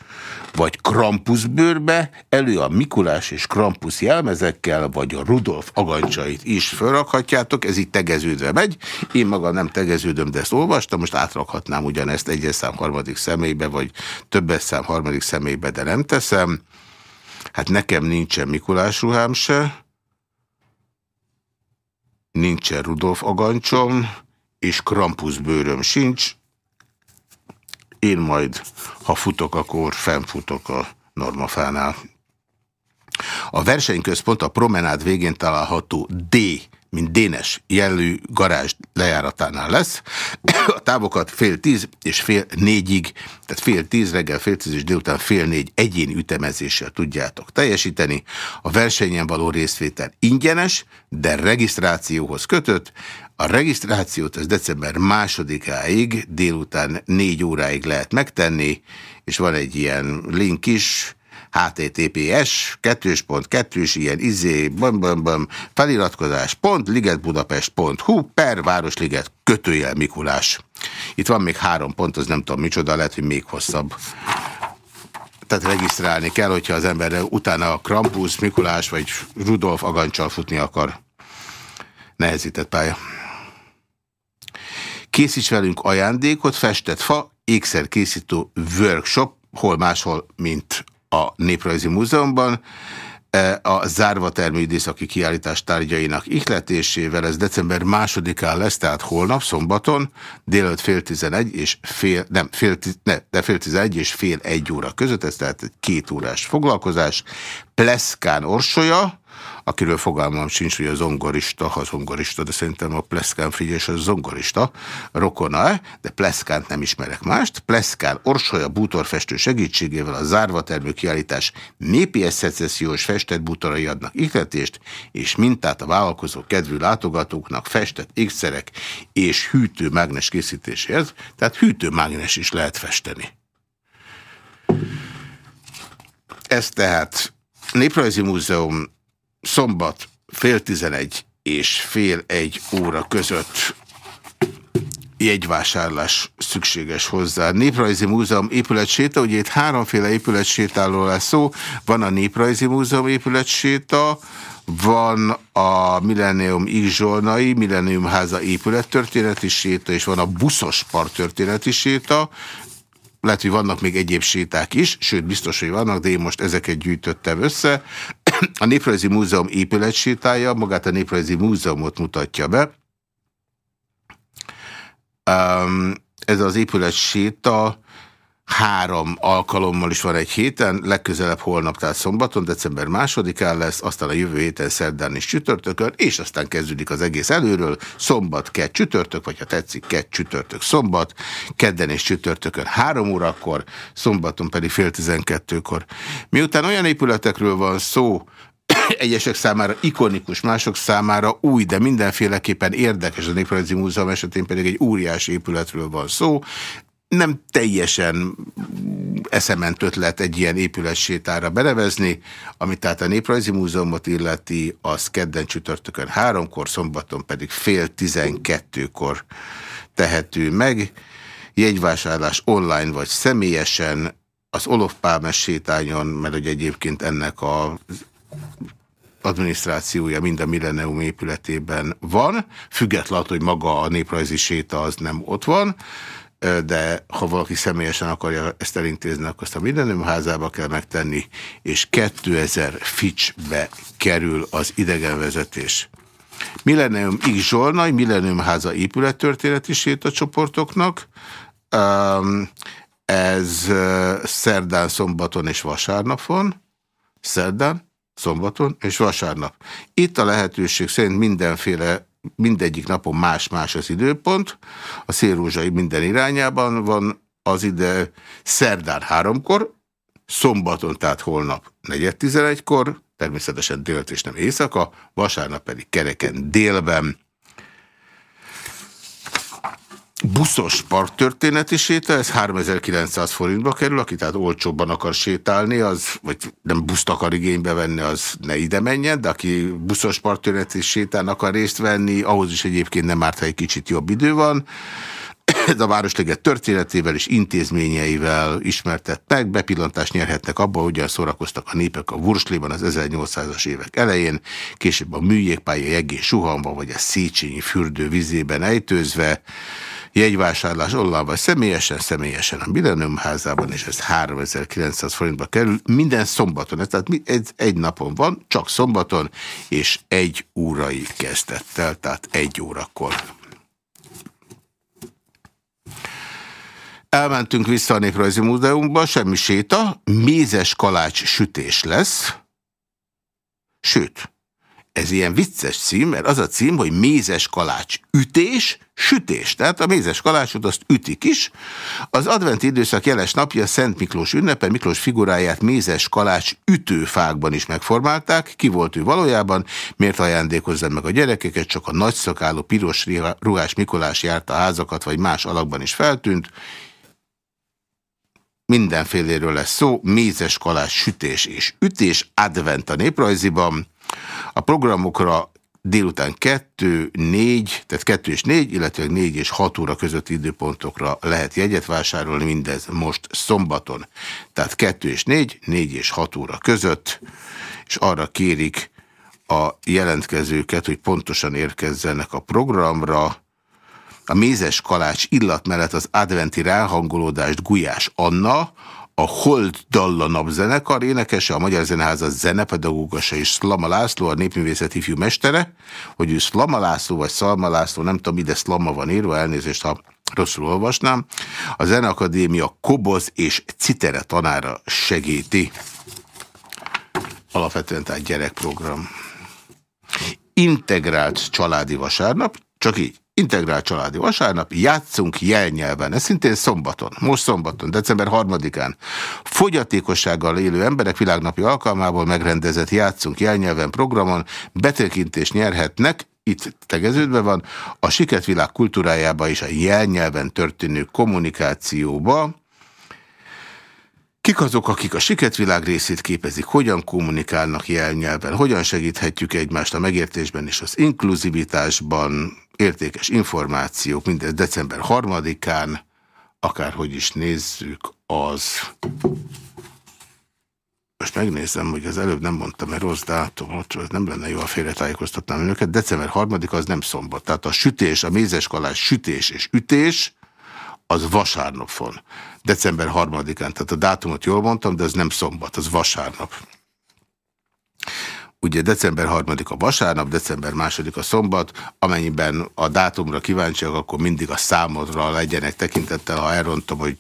vagy Krampusbőrbe, elő a Mikulás és Krampus jelmezekkel, vagy a Rudolf agancsait is felrakhatjátok, ez itt tegeződve megy. Én maga nem tegeződöm, de ezt olvastam, most átrakhatnám ugyanezt egyes szám harmadik személybe, vagy többes szám harmadik személybe, de nem teszem. Hát nekem nincsen Mikulás ruhám se, nincsen Rudolf agancsom, és Krampus bőröm sincs. Én majd, ha futok, akkor fennfutok a normafánál. A versenyközpont a promenád végén található D mint Dénes jelű garázs lejáratánál lesz. A távokat fél tíz és fél négyig, tehát fél tíz reggel, fél tíz és délután fél négy egyéni ütemezéssel tudjátok teljesíteni. A versenyen való részvétel ingyenes, de regisztrációhoz kötött. A regisztrációt az december másodikáig, délután négy óráig lehet megtenni, és van egy ilyen link is, https kettős pont kettős ilyen izé bam, bam, bam, feliratkozás pont ligetbudapest.hu per Városliget kötőjel Mikulás. Itt van még három pont, az nem tudom micsoda, lehet, hogy még hosszabb tehát regisztrálni kell, hogyha az ember utána Krampus, Mikulás vagy Rudolf agancsal futni akar. Nehezített pálya. Készíts velünk ajándékot, festett fa, ékszerkészítő workshop, hol máshol, mint a Néprajzi Múzeumban. E, a zárva termű időszaki kiállítás tárgyainak ihletésével ez december másodikán lesz, tehát holnap, szombaton, délelőtt fél tizenegy és fél, nem, fél, ne, de fél tizenegy és fél egy óra között, ez tehát egy két órás foglalkozás. Pleszkán Orsolya, akiről fogalmam sincs, hogy a zongorista, ha zongorista, de szerintem a Pleszkán Frigyes a zongorista, rokona-e, de Pleszkánt nem ismerek mást. Pleszkán Orsolya bútorfestő segítségével a zárva termő kiállítás népi szecessziós festett bútorai adnak ihletést, és mintát a vállalkozó kedvű látogatóknak festett ékszerek és hűtőmágnes készítéséhez, tehát hűtőmágnes is lehet festeni. Ez tehát Néprajzi Múzeum szombat fél tizenegy és fél egy óra között jegyvásárlás szükséges hozzá. Néprajzi Múzeum épületséta, ugye itt háromféle épületsétáról lesz szó, van a Néprajzi Múzeum épületséta, van a Millennium X Zsolnai, Millennium Háza épülettörténeti séta, és van a buszos parttörténeti séta, lehet, hogy vannak még egyéb séták is, sőt, biztos, hogy vannak, de én most ezeket gyűjtöttem össze. A Néprajzi Múzeum épületsétája magát a Néprajzi Múzeumot mutatja be. Um, ez az épületséta három alkalommal is van egy héten, legközelebb holnap, tehát szombaton, december másodikán lesz, aztán a jövő héten szerdán és csütörtökön, és aztán kezdődik az egész előről, szombat, kett, csütörtök, vagy ha tetszik, kett, csütörtök, szombat, kedden és csütörtökön három órakor, szombaton pedig fél tizenkettőkor. Miután olyan épületekről van szó, egyesek számára ikonikus, mások számára új, de mindenféleképpen érdekes a Néprajzi Múzeum esetén pedig egy óriási épületről van szó nem teljesen eszement ötlet egy ilyen épületsétára benevezni, amit tehát a Néprajzi Múzeumot illeti, az kedden csütörtökön háromkor, szombaton pedig fél tizenkettőkor tehető meg. Jegyvásárlás online vagy személyesen az Olof Pálmes sétányon, mert hogy egyébként ennek a adminisztrációja mind a Millennium épületében van, függetlenül, hogy maga a néprajzi séta az nem ott van, de ha valaki személyesen akarja ezt elintézni, akkor azt a házába kell megtenni, és 2000 ficsbe kerül az idegenvezetés. Millennium X Zsolnai, Millennium háza épülettörténeti sétacsoportoknak, ez szerdán, szombaton és vasárnapon, szerdán, szombaton és vasárnap. Itt a lehetőség szerint mindenféle mindegyik napon más-más az időpont, a szélrózsai minden irányában van az ide szerdán háromkor, szombaton, tehát holnap negyed tizenegykor, természetesen délt és nem éjszaka, vasárnap pedig kereken délben buszos parktörténeti séta, ez 3900 forintba kerül, aki tehát olcsóbban akar sétálni, az, vagy nem buszt akar igénybe venni, az ne ide menjen, de aki buszos parktörténeti sétán akar részt venni, ahhoz is egyébként nem árt, ha egy kicsit jobb idő van. Ez a Városleget történetével és intézményeivel ismertett meg, bepillantást nyerhetnek abba, hogyan szórakoztak a népek a Vursliban az 1800-as évek elején, később a műjégpálya jegés suhamba, vagy a Széchenyi fürdő vizében ejtőzve, jegyvásárlás online vagy személyesen, személyesen a Millennium házában, és ez 3900 forintba kerül minden szombaton. Ez, tehát egy, egy napon van, csak szombaton, és egy órai kezdettel, tehát egy órakor. Elmentünk vissza a Néprajzi Múzeumba, semmi séta, mézes kalács sütés lesz, sőt, ez ilyen vicces cím, mert az a cím, hogy mézes kalács ütés, sütés. Tehát a mézes kalácsot azt ütik is. Az adventi időszak jeles napja Szent Miklós ünnepe, Miklós figuráját mézes kalács ütőfákban is megformálták. Ki volt ő valójában, miért ajándékozza meg a gyerekeket, csak a nagyszakáló piros ruhás Mikolás járta a házakat, vagy más alakban is feltűnt. mindenféléről lesz szó, mézes kalás, sütés és ütés, advent a néprajziban. A programokra délután 2, 4, tehát 2 és 4, illetve 4 és 6 óra közötti időpontokra lehet jegyet vásárolni, mindez most szombaton. Tehát 2 és 4, 4 és 6 óra között, és arra kérik a jelentkezőket, hogy pontosan érkezzenek a programra. A mézes kalács illat mellett az adventi ráhangolódást Gulyás Anna, a Hold Dalla napzenekar énekese, a Magyar Zeneháza zenepedagógusa és Szlama László, a népművészeti fiú mestere, hogy ő Szlama László vagy Szalma László, nem tudom, ide Szlama van írva, elnézést, ha rosszul olvasnám. A Zeneakadémia Koboz és Citere tanára segíti. Alapvetően tehát gyerekprogram. Integrált családi vasárnap, csak így. Integrált családi vasárnap, játszunk jelnyelven, ez szintén szombaton, most szombaton, december 3-án. Fogyatékossággal élő emberek világnapi alkalmából megrendezett játszunk jelnyelven programon betekintést nyerhetnek, itt tegeződve van, a siketvilág kultúrájába és a jelnyelven történő kommunikációba, Kik azok, akik a siketvilág részét képezik, hogyan kommunikálnak jelnyelven, hogyan segíthetjük egymást a megértésben és az inkluzivitásban, értékes információk, mindez december 3-án, akárhogy is nézzük, az... Most megnézem, hogy az előbb nem mondtam, mert rossz dátumot, nem lenne jó, a félretájékoztatnám önöket. December 3 az nem szombat. Tehát a sütés, a mézeskalás sütés és ütés, az vasárnap van. December 3-án, tehát a dátumot jól mondtam, de ez nem szombat, az vasárnap. Ugye december 3 a vasárnap, december 2 a szombat, amennyiben a dátumra kíváncsiak, akkor mindig a számodra legyenek tekintettel, ha elrontom, hogy,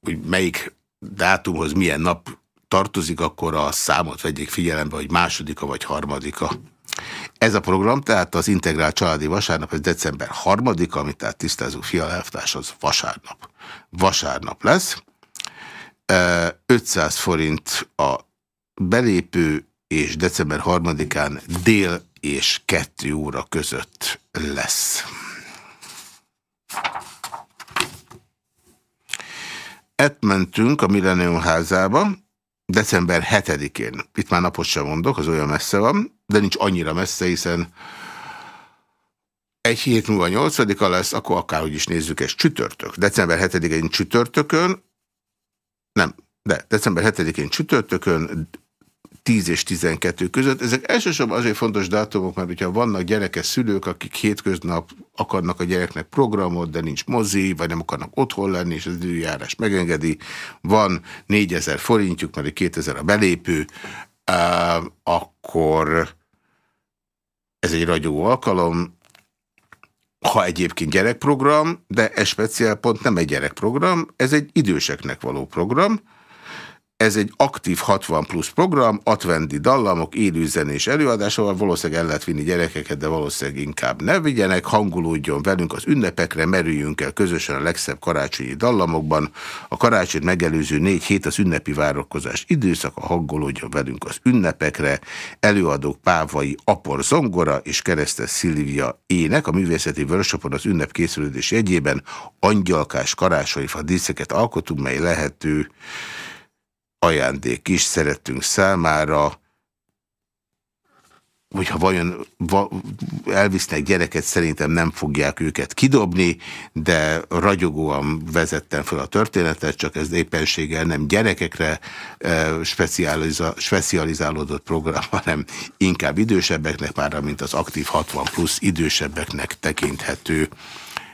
hogy melyik dátumhoz milyen nap tartozik, akkor a számot vegyék figyelembe, hogy másodika vagy harmadika. Ez a program, tehát az Integrált Családi Vasárnap, ez december 3-a, amit tehát tisztázunk fialelvtárs, az vasárnap. Vasárnap lesz. 500 forint a belépő, és december 3-án dél és 2 óra között lesz. Ett mentünk a Millennium házába, december 7-én. Itt már napot sem mondok, az olyan messze van, de nincs annyira messze, hiszen egy hét múlva nyolcadika lesz, akkor akárhogy is nézzük, ez csütörtök. December 7-én csütörtökön, nem, de december 7-én csütörtökön 10 és 12 között. Ezek elsősorban azért fontos dátumok, mert hogyha vannak gyerekes szülők, akik hétköznap akarnak a gyereknek programot, de nincs mozi, vagy nem akarnak otthon lenni, és az időjárás megengedi, van 4000 forintjuk, mert 2000 a belépő, akkor ez egy ragyó alkalom, ha egyébként gyerekprogram, de ez speciál pont nem egy gyerekprogram, ez egy időseknek való program, ez egy aktív 60 plusz program, atvendi dallamok, élőzenés előadásával, valószínűleg el lehet vinni gyerekeket, de valószínűleg inkább ne vigyenek, hangulódjon velünk az ünnepekre, merüljünk el közösen a legszebb karácsonyi dallamokban. A karácsony megelőző négy hét az ünnepi várakozás időszaka, hangulódjon velünk az ünnepekre, előadók Pávai Apor Zongora és Keresztes Szilvia ének, a művészeti workshopon az ünnep készülődés jegyében angyalkás karácsonyfa díszeket alkotunk, mely lehető ajándék is szerettünk számára, hogyha vajon va, elvisznek gyereket, szerintem nem fogják őket kidobni, de ragyogóan vezettem fel a történetet, csak ez éppenséggel nem gyerekekre e, specializálódott program, hanem inkább idősebbeknek, már mint az aktív 60 plusz idősebbeknek tekinthető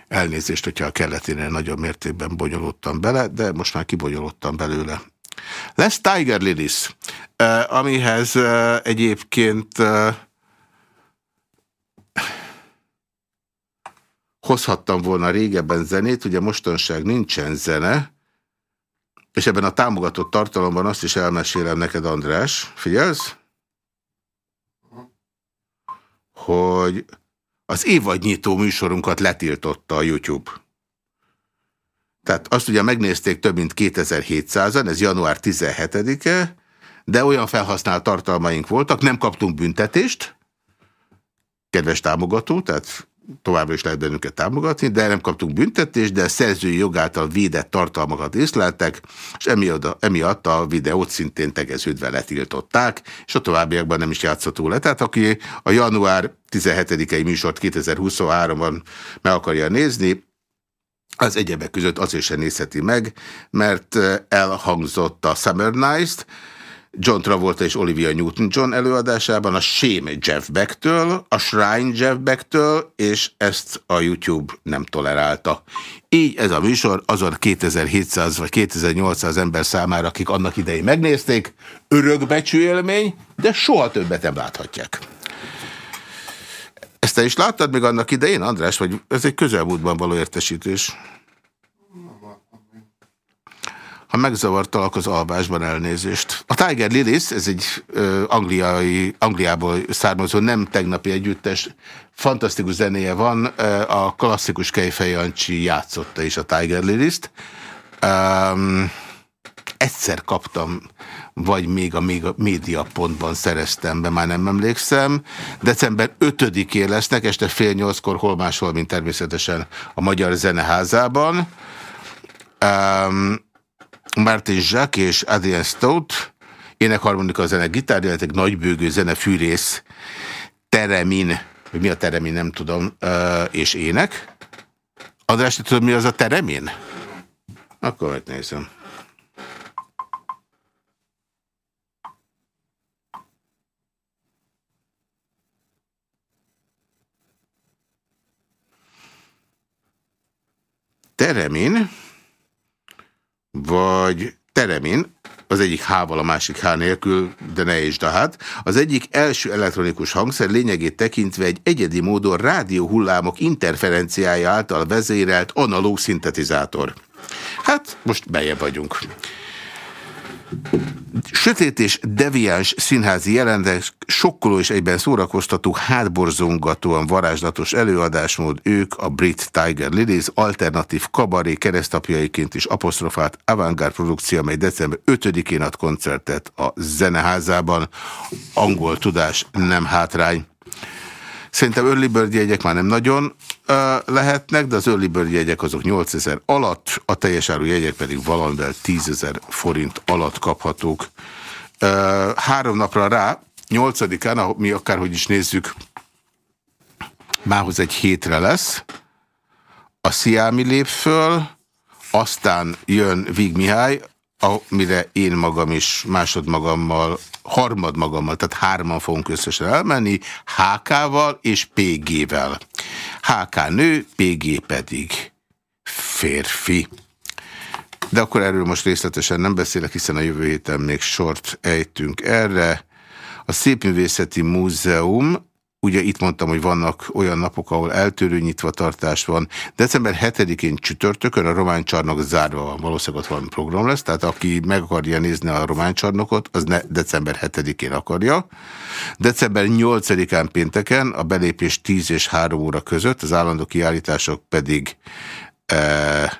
elnézést, hogyha a kelleténél nagyobb mértékben bonyolódtam bele, de most már kibonyolódtam belőle. Lesz Tiger Lilies, amihez egyébként hozhattam volna régebben zenét, ugye mostanság nincsen zene, és ebben a támogatott tartalomban azt is elmesélem neked, András, figyelsz? Hogy az évadnyitó műsorunkat letiltotta a YouTube. Tehát azt ugye megnézték több mint 2700-an, ez január 17-e, de olyan felhasznált tartalmaink voltak, nem kaptunk büntetést, kedves támogató, tehát továbbra is lehet bennünket támogatni, de nem kaptunk büntetést, de szerzői jogáltal védett tartalmakat észleltek, és emiatt, emiatt a videót szintén tegeződve letiltották, és a továbbiakban nem is játszható le. Tehát aki a január 17-i műsort 2023-ban meg akarja nézni, az egyebek között azért sem nézheti meg, mert elhangzott a Summer Night, John Travolta és Olivia Newton-John előadásában, a Shame Jeff Becktől, a Shrine Jeff Becktől, és ezt a YouTube nem tolerálta. Így ez a műsor azon 2700 vagy 2800 ember számára, akik annak idején megnézték, örökbecsű élmény, de soha többet nem láthatják. Ezt te is láttad még annak idején, András, vagy ez egy közelmúltban való értesítés? Ha megzavartalak az alvásban elnézést. A Tiger Lilies, ez egy ö, angliai, Angliából származó nem tegnapi együttes, fantasztikus zenéje van, a klasszikus Kejfej Jancsi játszotta is a Tiger Lilies-t. Um, egyszer kaptam, vagy még a, médiapontban szereztem be, már nem emlékszem. December 5-én lesznek, este fél nyolckor, hol máshol, mint természetesen a Magyar Zeneházában. Um, Martin Jacques és Adrian Stout, énekharmonika zene, gitár, illetve nagybőgő zene, fűrész, teremin, hogy mi a teremin, nem tudom, és ének. András, te tudod, mi az a teremin? Akkor megnézem. Teremin vagy Teremin, az egyik H-val, a másik H nélkül, de ne is hát. Az egyik első elektronikus hangszer lényegét tekintve egy egyedi módon rádióhullámok interferenciája által vezérelt analóg szintetizátor. Hát, most bejebb vagyunk. Sötét és deviáns színházi jelentek, sokkoló és egyben szórakoztató, hátborzongatóan varázslatos előadásmód, ők a Brit Tiger Lilies, alternatív kabaré keresztapjaiként is apostrofált avantgárd produkció, amely december 5-én ad koncertet a Zeneházában. Angol tudás nem hátrány. Szerintem early bird jegyek már nem nagyon uh, lehetnek, de az early bird jegyek azok 8000 alatt, a teljes áru jegyek pedig valamivel 10.000 forint alatt kaphatók. Uh, három napra rá, 8-án, mi akárhogy is nézzük, mához egy hétre lesz, a Sziámi lép föl, aztán jön Vig Mihály, amire én magam is másodmagammal, harmad magammal, tehát hárman fogunk összesen elmenni, HK-val és PG-vel. HK nő, PG pedig férfi. De akkor erről most részletesen nem beszélek, hiszen a jövő héten még sort ejtünk erre. A Szépművészeti Múzeum Ugye itt mondtam, hogy vannak olyan napok, ahol eltörő nyitvatartás van. December 7-én csütörtökön a román csarnok zárva van. Valószínűleg ott valami program lesz, tehát aki meg akarja nézni a román csarnokot, az ne december 7-én akarja. December 8-án pénteken a belépés 10 és 3 óra között, az állandó kiállítások pedig... Eh,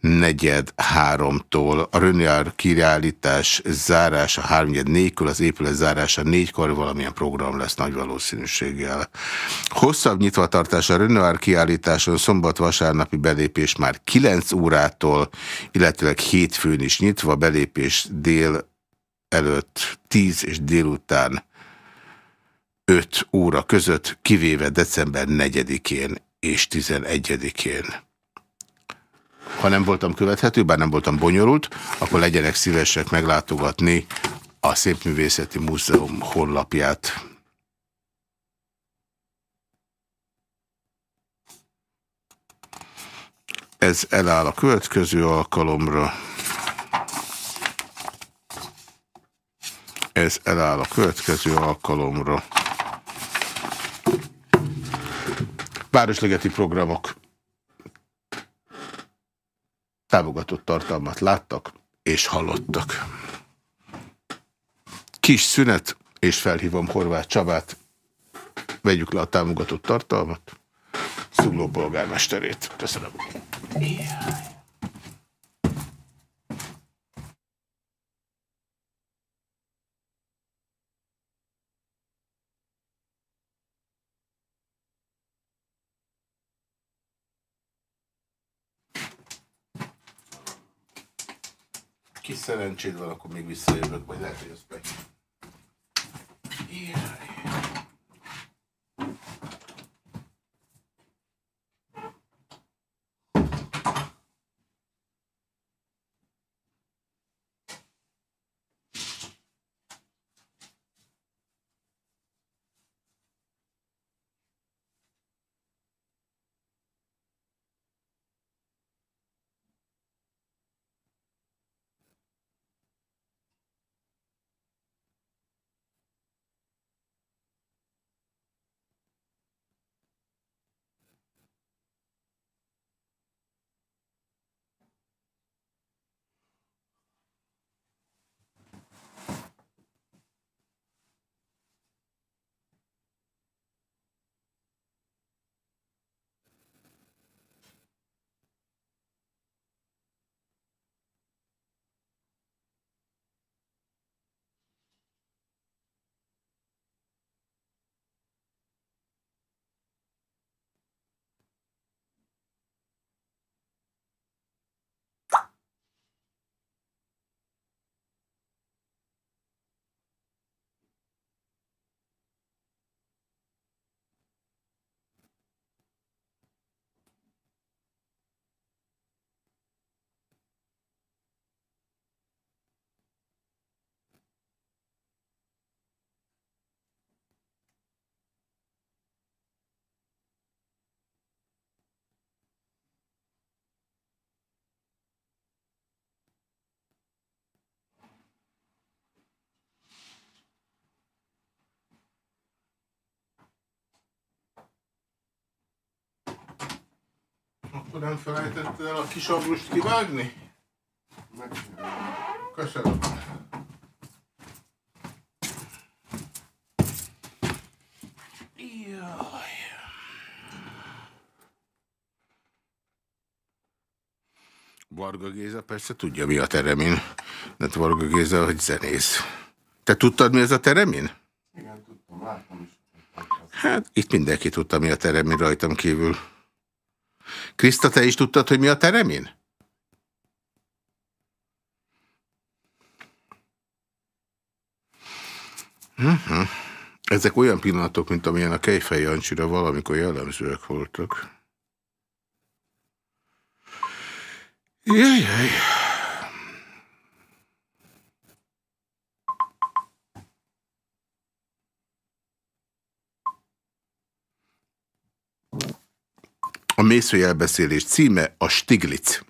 negyed háromtól, a Rönnyár kiállítás zárása háromnyed négykor, az épület zárása négykor valamilyen program lesz nagy valószínűséggel. Hosszabb nyitvatartás a Rönnyár kiállításon szombat-vasárnapi belépés már 9 órától, illetőleg hétfőn is nyitva, belépés dél előtt 10 és délután 5 óra között, kivéve december 4-én és 11-én ha nem voltam követhető, bár nem voltam bonyolult, akkor legyenek szívesek meglátogatni a Szépművészeti Múzeum honlapját. Ez eláll a következő alkalomra. Ez eláll a következő alkalomra. Városlegeti programok támogatott tartalmat láttak és hallottak. Kis szünet, és felhívom Horváth Csabát, vegyük le a támogatott tartalmat, Szugló polgármesterét. Köszönöm. Yeah. Kis szerencséd van, akkor még visszajövök, vagy lehet, hogy az meg. Akkor nem felejtetted el a kis abrust kivágni? Köszönöm. Varga Géza persze tudja, mi a teremin. De Varga Géza, hogy zenész. Te tudtad, mi ez a teremin? Igen, tudtam, láttam is. Hát itt mindenki tudta, mi a teremin rajtam kívül. Kriszta, te is tudtad, hogy mi a teremin? Uh mhm. -huh. Ezek olyan pillanatok, mint amilyen a Kejfej Jancsira valamikor jellemzőek voltak. Jajjaj. A mészőjelbeszélés címe a Stiglitz.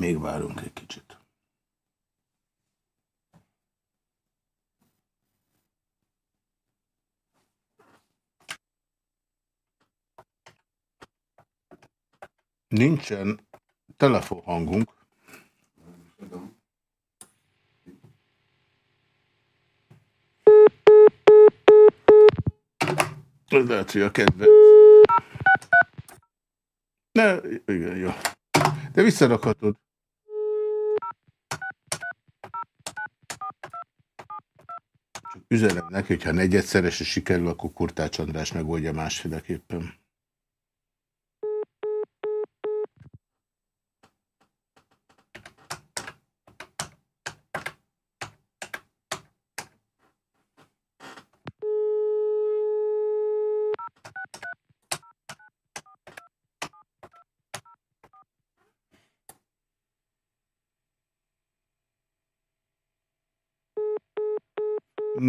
Még várunk egy kicsit. Nincsen telefonhangunk. Ez lehet, hogy a kedvenc. Ne, igen, jó. De visszarakhatod. Üzenem neki, hogyha negyedszeresre sikerül, akkor Kurtács András megoldja másféleképpen.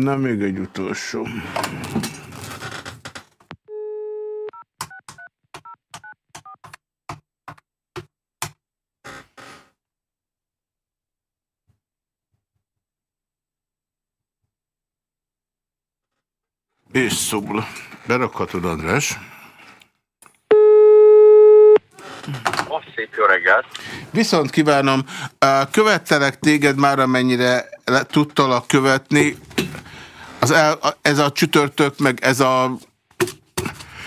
Na, még egy utolsó. És szól. Berakhatod, András. Szép jó reggelt! Viszont kívánom, követtelek téged már, amennyire tudtalak követni. Az el, ez a csütörtök, meg ez a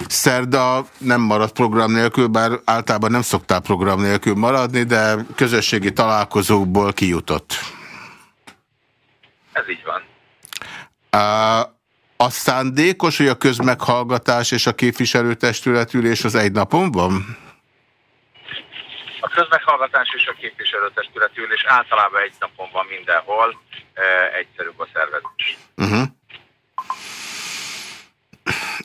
szerda nem maradt program nélkül, bár általában nem szoktál program nélkül maradni, de közösségi találkozókból kijutott. Ez így van. Uh, a szándékos, hogy a közmeghallgatás és a képviselőtestületülés az egy napon van? A közmeghallgatás és a képviselőtestületülés általában egy napon van mindenhol, egyszerűbb a szervezés. Uh -huh.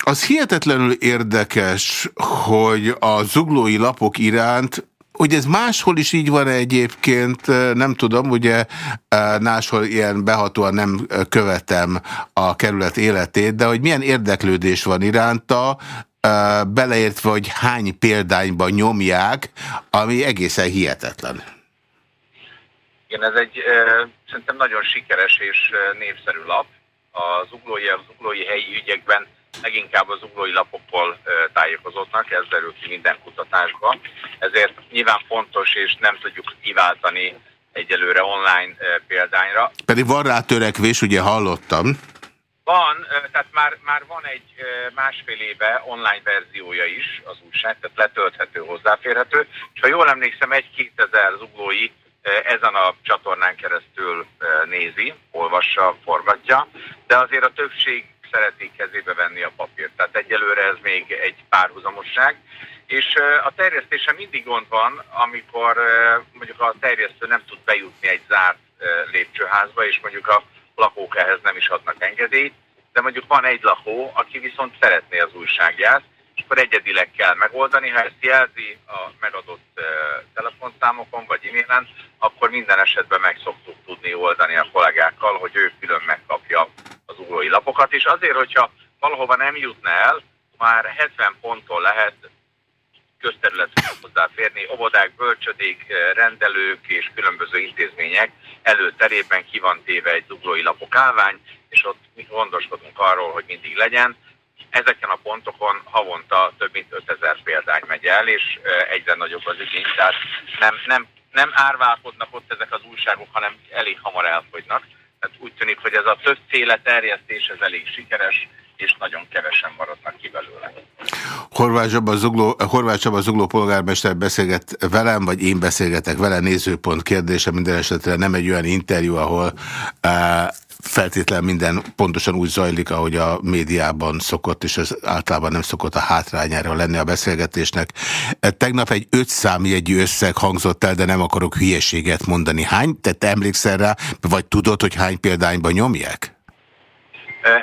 Az hihetetlenül érdekes, hogy a zuglói lapok iránt hogy ez máshol is így van -e egyébként, nem tudom, ugye máshol ilyen behatóan nem követem a kerület életét, de hogy milyen érdeklődés van iránta, beleértve, hogy hány példányban nyomják, ami egészen hihetetlen. Igen, ez egy szerintem nagyon sikeres és népszerű lap. Az uglói, az uglói helyi ügyekben leginkább az uglói lapokból tájékozódnak, ez derül ki minden kutatásban. Ezért nyilván fontos, és nem tudjuk kiváltani egyelőre online példányra. Pedig van rá törekvés, ugye hallottam. Van, tehát már, már van egy másfél éve online verziója is az újság, tehát letölthető, hozzáférhető, és ha jól emlékszem, egy ezer zuglói ezen a csatornán keresztül nézi, olvassa, forgatja, de azért a többség szeretnék kezébe venni a papírt. Tehát egyelőre ez még egy párhuzamosság. És a terjesztése mindig gond van, amikor mondjuk a terjesztő nem tud bejutni egy zárt lépcsőházba, és mondjuk a lakók ehhez nem is adnak engedélyt, de mondjuk van egy lakó, aki viszont szeretné az újságját, és akkor egyedileg kell megoldani. Ha ezt jelzi a megadott telefonszámokon vagy e-mailen, akkor minden esetben meg szoktuk tudni oldani a kollégákkal, hogy ő külön megkapja az uglói lapokat, és azért, hogyha valahova nem jutna el, már 70 ponton lehet közterületre hozzáférni, óvodák, bölcsödék, rendelők és különböző intézmények előterében ki van téve egy zuglói lapok állvány, és ott mi gondoskodunk arról, hogy mindig legyen. Ezeken a pontokon havonta több mint 5000 példány megy el, és egyre nagyobb az igény, tehát nem, nem, nem árválkodnak ott ezek az újságok, hanem elég hamar elfogynak. Tehát úgy tűnik, hogy ez a többféle terjesztés ez elég sikeres, és nagyon kevesen maradnak ki belőle. Horváth Csaba Zugló, Horváth Csaba Zugló polgármester beszélget velem, vagy én beszélgetek vele, nézőpont kérdése minden esetre nem egy olyan interjú, ahol uh, feltétlenül minden pontosan úgy zajlik, ahogy a médiában szokott, és ez általában nem szokott a hátrányára lenni a beszélgetésnek. Tegnap egy öt számjegyű összeg hangzott el, de nem akarok hülyeséget mondani. Hány? Te, te emlékszel rá, vagy tudod, hogy hány példányban nyomják?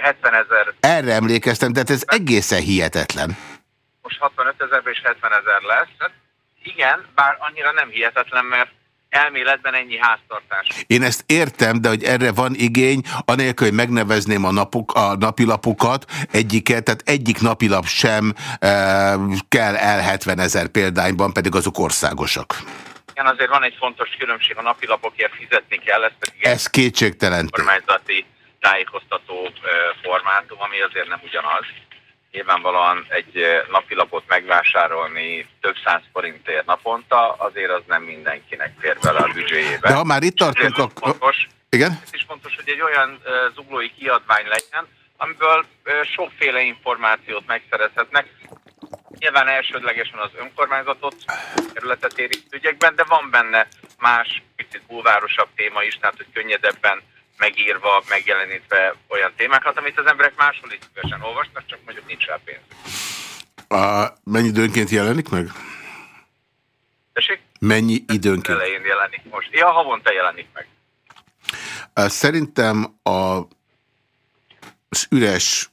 70 ezer. Erre emlékeztem, de hát ez egészen hihetetlen. Most 65 ezer és 70 ezer lesz. Hát igen, bár annyira nem hihetetlen, mert elméletben ennyi háztartás. Én ezt értem, de hogy erre van igény, anélkül, hogy megnevezném a, napok, a napilapokat, egyiket, tehát egyik napilap sem e, kell el 70 ezer példányban, pedig azok országosak. Igen, azért van egy fontos különbség, a napilapokért fizetni kell, ez pedig ez kétségtelen. kormányzati tájékoztató formátum, ami azért nem ugyanaz nyilvánvalóan egy napilapot megvásárolni több száz forintért naponta, azért az nem mindenkinek fér bele a büdzséjébe. De ha már itt tartunk, akkor... Fontos, Igen? Ez is fontos, hogy egy olyan zuglói kiadvány legyen, amiből sokféle információt megszerezhetnek. Nyilván elsődlegesen az önkormányzatot területet érintő ügyekben, de van benne más, picit bulvárosabb téma is, tehát hogy könnyedebben megírva, megjelenítve olyan témákat, amit az emberek máshol is szívesen olvasnak, csak mondjuk nincs rá pénz. A, mennyi időnként jelenik meg? Tessék? Mennyi időnként? Elején jelenik most. Ja, havonta jelenik meg. Szerintem a, az üres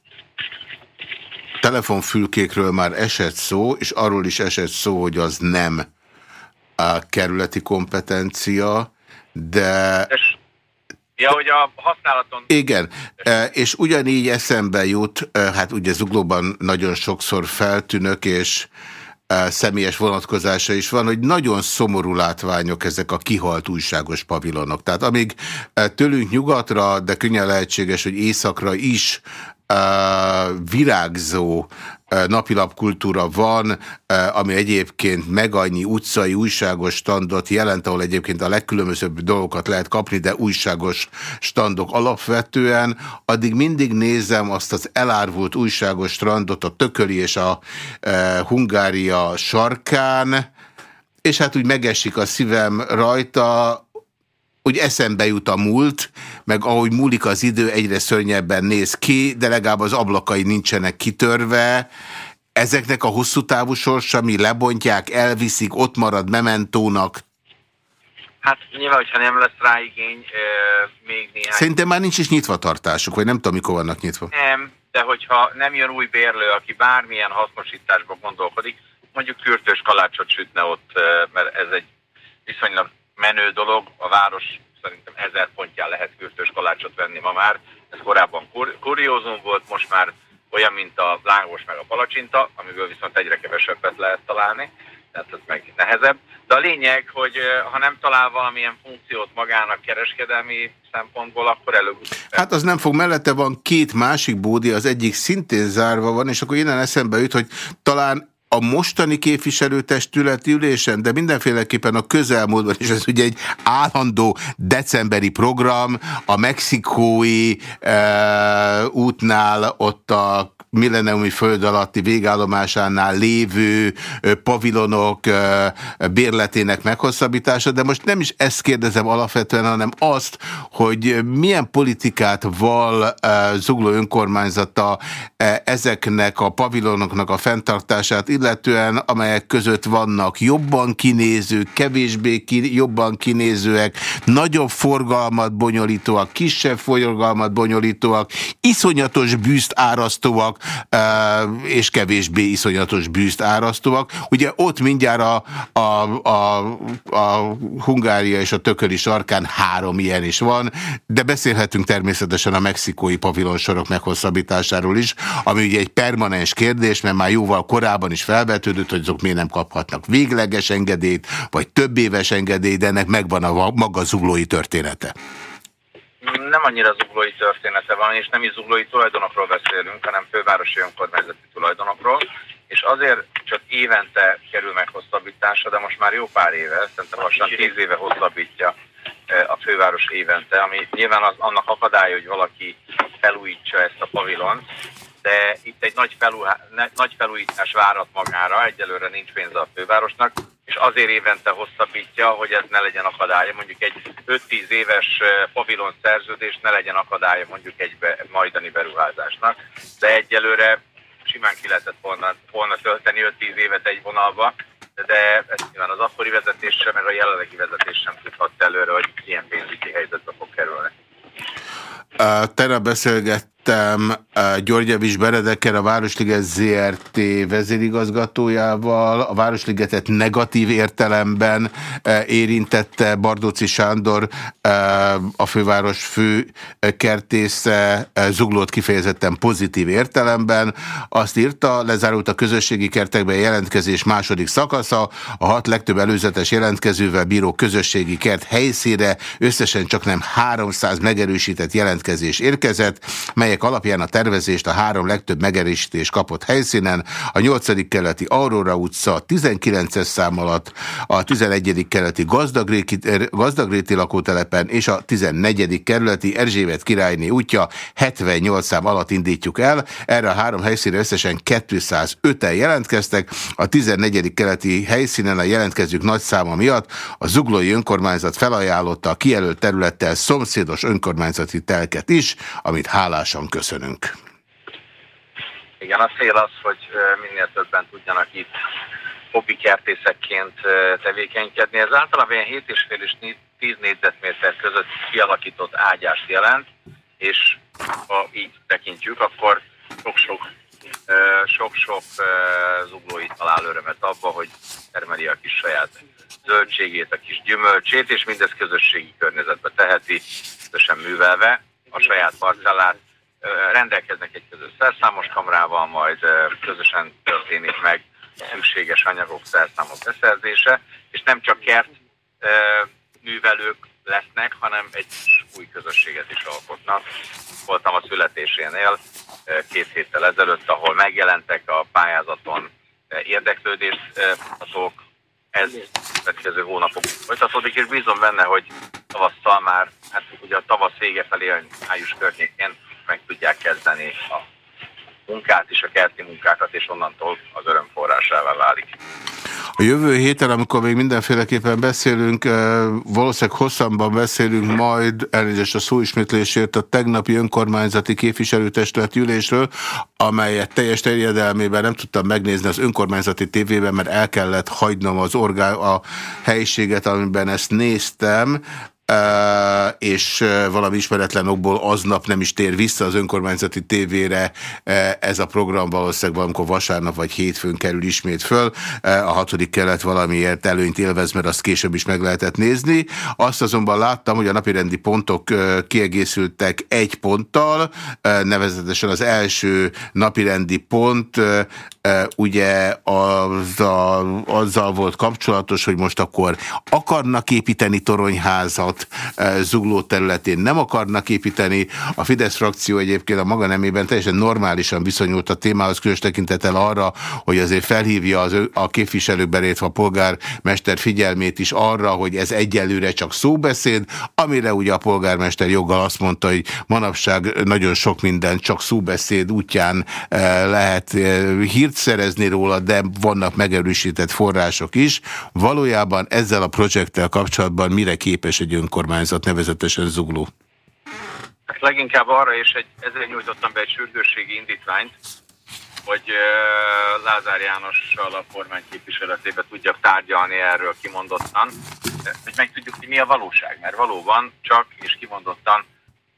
telefonfülkékről már esett szó, és arról is esett szó, hogy az nem a kerületi kompetencia, de... de Ja, hogy a használaton... Igen, e, és ugyanígy eszembe jut, e, hát ugye zuglóban nagyon sokszor feltűnök, és e, személyes vonatkozása is van, hogy nagyon szomorú látványok ezek a kihalt újságos pavilonok. Tehát amíg tőlünk nyugatra, de könnyen lehetséges, hogy északra is virágzó napilapkultúra van, ami egyébként meg annyi utcai újságos standot jelent, ahol egyébként a legkülönbözőbb dolgokat lehet kapni, de újságos standok alapvetően, addig mindig nézem azt az elárvult újságos strandot a Tököli és a Hungária sarkán, és hát úgy megesik a szívem rajta, úgy eszembe jut a múlt, meg ahogy múlik az idő, egyre szörnyebben néz ki, de legalább az ablakai nincsenek kitörve. Ezeknek a hosszú távú sorsa, mi lebontják, elviszik, ott marad mementónak. Hát nyilván, hogyha nem lesz rá igény, még néhány... Szerintem már nincs is nyitva tartásuk, vagy nem tudom, mikor vannak nyitva. Nem, de hogyha nem jön új bérlő, aki bármilyen hasznosításba gondolkodik, mondjuk kürtős kalácsot sütne ott, mert ez egy viszonylag menő dolog, a város szerintem ezer pontján lehet kürtős kalácsot venni ma már. Ez korábban kur kuriózum volt, most már olyan, mint a lángos meg a palacsinta, amiből viszont egyre kevesebbet lehet találni, tehát ez meg nehezebb. De a lényeg, hogy ha nem talál valamilyen funkciót magának kereskedelmi szempontból, akkor előbb... Hát az nem fog, mellette van két másik bódi, az egyik szintén zárva van, és akkor innen eszembe jut, hogy talán a mostani képviselőtestületi ülésen, de mindenféleképpen a közelmúltban, és ez ugye egy állandó decemberi program, a mexikói e, útnál ott a milleniumi föld alatti végállomásánál lévő pavilonok bérletének meghosszabbítása, de most nem is ezt kérdezem alapvetően, hanem azt, hogy milyen politikát val Zugló önkormányzata ezeknek a pavilonoknak a fenntartását, illetően amelyek között vannak jobban kinézők, kevésbé ki, jobban kinézőek, nagyobb forgalmat bonyolítóak, kisebb forgalmat bonyolítóak, iszonyatos bűzt árasztóak, és kevésbé iszonyatos bűzt árasztóak. Ugye ott mindjárt a, a, a, a Hungária és a Tököli sarkán három ilyen is van, de beszélhetünk természetesen a mexikói pavilonsorok meghosszabbításáról is, ami ugye egy permanens kérdés, mert már jóval korábban is felvetődött, hogy azok miért nem kaphatnak végleges engedélyt, vagy több éves engedélyt, de ennek megvan a maga zuglói története nem annyira zuglói története van, és nem is zuglói tulajdonokról beszélünk, hanem fővárosi önkormányzati tulajdonokról, és azért csak évente kerül meghosszabbításra, de most már jó pár éve, szerintem lassan tíz éve hosszabbítja e, a főváros évente, ami nyilván az, annak akadálya, hogy valaki felújítsa ezt a pavilont, de itt egy nagy, felúj, nagy felújítás várat magára, egyelőre nincs pénze a fővárosnak, és azért évente hosszabbítja, hogy ez ne legyen akadálya. Mondjuk egy 5-10 éves pavilon szerződés ne legyen akadálya mondjuk egy be, majdani beruházásnak, de egyelőre simán ki lehetett volna, volna tölteni 5-10 évet egy vonalba, de ez nyilván az akkori vezetés sem, meg a jelenlegi vezetés sem tudhat előre, hogy ilyen pénzügyi helyzetbe fog kerülni. Tegnap beszélget beszélgettem Györgyevics Beredekkel, a Városliget ZRT vezérigazgatójával. A Városligetet negatív értelemben érintette Bardóci Sándor, a főváros fő kertésze, zuglót kifejezetten pozitív értelemben. Azt írta, lezárult a közösségi kertekben jelentkezés második szakasza, a hat legtöbb előzetes jelentkezővel bíró közösségi kert helyszíre összesen csak nem 300 megerősített jelentkezés érkezett, mely amelyek alapján a tervezést a három legtöbb megerősítés kapott helyszínen, a 8. keleti Aurora utca 19-es szám alatt, a 11. keleti Gazdagréti, Gazdagréti lakótelepen és a 14. kerületi Erzsébet királyné útja 78 szám alatt indítjuk el. Erre a három helyszínre összesen 205-en jelentkeztek. A 14. keleti helyszínen a jelentkezők nagy száma miatt a Zuglói önkormányzat felajánlotta a kijelölt területtel szomszédos önkormányzati telket is, amit hálásan nagyon köszönünk. Igen, a cél az, hogy minél többen tudjanak itt hobbi kertészekként tevékenykedni. Ez általában ilyen 7,5 és 10 négyzetméter között kialakított ágyást jelent, és ha így tekintjük, akkor sok-sok sok-sok zuglói talál örömet abba, hogy termeli a kis saját zöldségét, a kis gyümölcsét, és mindez közösségi környezetbe teheti, közösen művelve a saját parcellát, rendelkeznek egy közös szerszámos kamrával, majd közösen történik meg szükséges anyagok szerszámok beszerzése, és nem csak kert művelők lesznek, hanem egy új közösséget is alkotnak. Voltam a születésénél, két héttel ezelőtt, ahol megjelentek a pályázaton érdeklődést azok ez következő hónapok folytatódik, és bízom benne, hogy tavasszal már, hát ugye a tavasz vége felé, május környékén meg tudják kezdeni a munkát és a kerti munkákat, és onnantól az öröm forrásával válik. A jövő héten, amikor még mindenféleképpen beszélünk, valószínűleg hosszabban beszélünk majd, elnézést a szóismétlésért, a tegnapi önkormányzati képviselőtestület ülésről, amelyet teljes terjedelmében nem tudtam megnézni az önkormányzati tévében, mert el kellett hagynom az orgá a helyiséget, amiben ezt néztem, és valami ismeretlen okból aznap nem is tér vissza az önkormányzati tévére ez a program valószínűleg valamikor vasárnap vagy hétfőn kerül ismét föl. A hatodik kelet valamiért előnyt élvez, mert azt később is meg lehetett nézni. Azt azonban láttam, hogy a napirendi pontok kiegészültek egy ponttal, nevezetesen az első napirendi pont ugye azzal, azzal volt kapcsolatos, hogy most akkor akarnak építeni toronyházat zugló területén, nem akarnak építeni. A Fidesz frakció egyébként a maga nemében teljesen normálisan viszonyult a témához, különös tekintettel arra, hogy azért felhívja az, a képviselők berétve a polgármester figyelmét is arra, hogy ez egyelőre csak szóbeszéd, amire ugye a polgármester joggal azt mondta, hogy manapság nagyon sok minden csak szóbeszéd útján lehet hírt hírt szerezni róla, de vannak megerősített források is. Valójában ezzel a projekttel kapcsolatban mire képes egy önkormányzat, nevezetesen Zugló? Hát leginkább arra, és egy, ezért nyújtottam be egy sürgősségi indítványt, hogy Lázár Jánossal a kormány képviseletébe tudjak tárgyalni erről kimondottan, hogy megtudjuk, hogy mi a valóság, mert valóban csak és kimondottan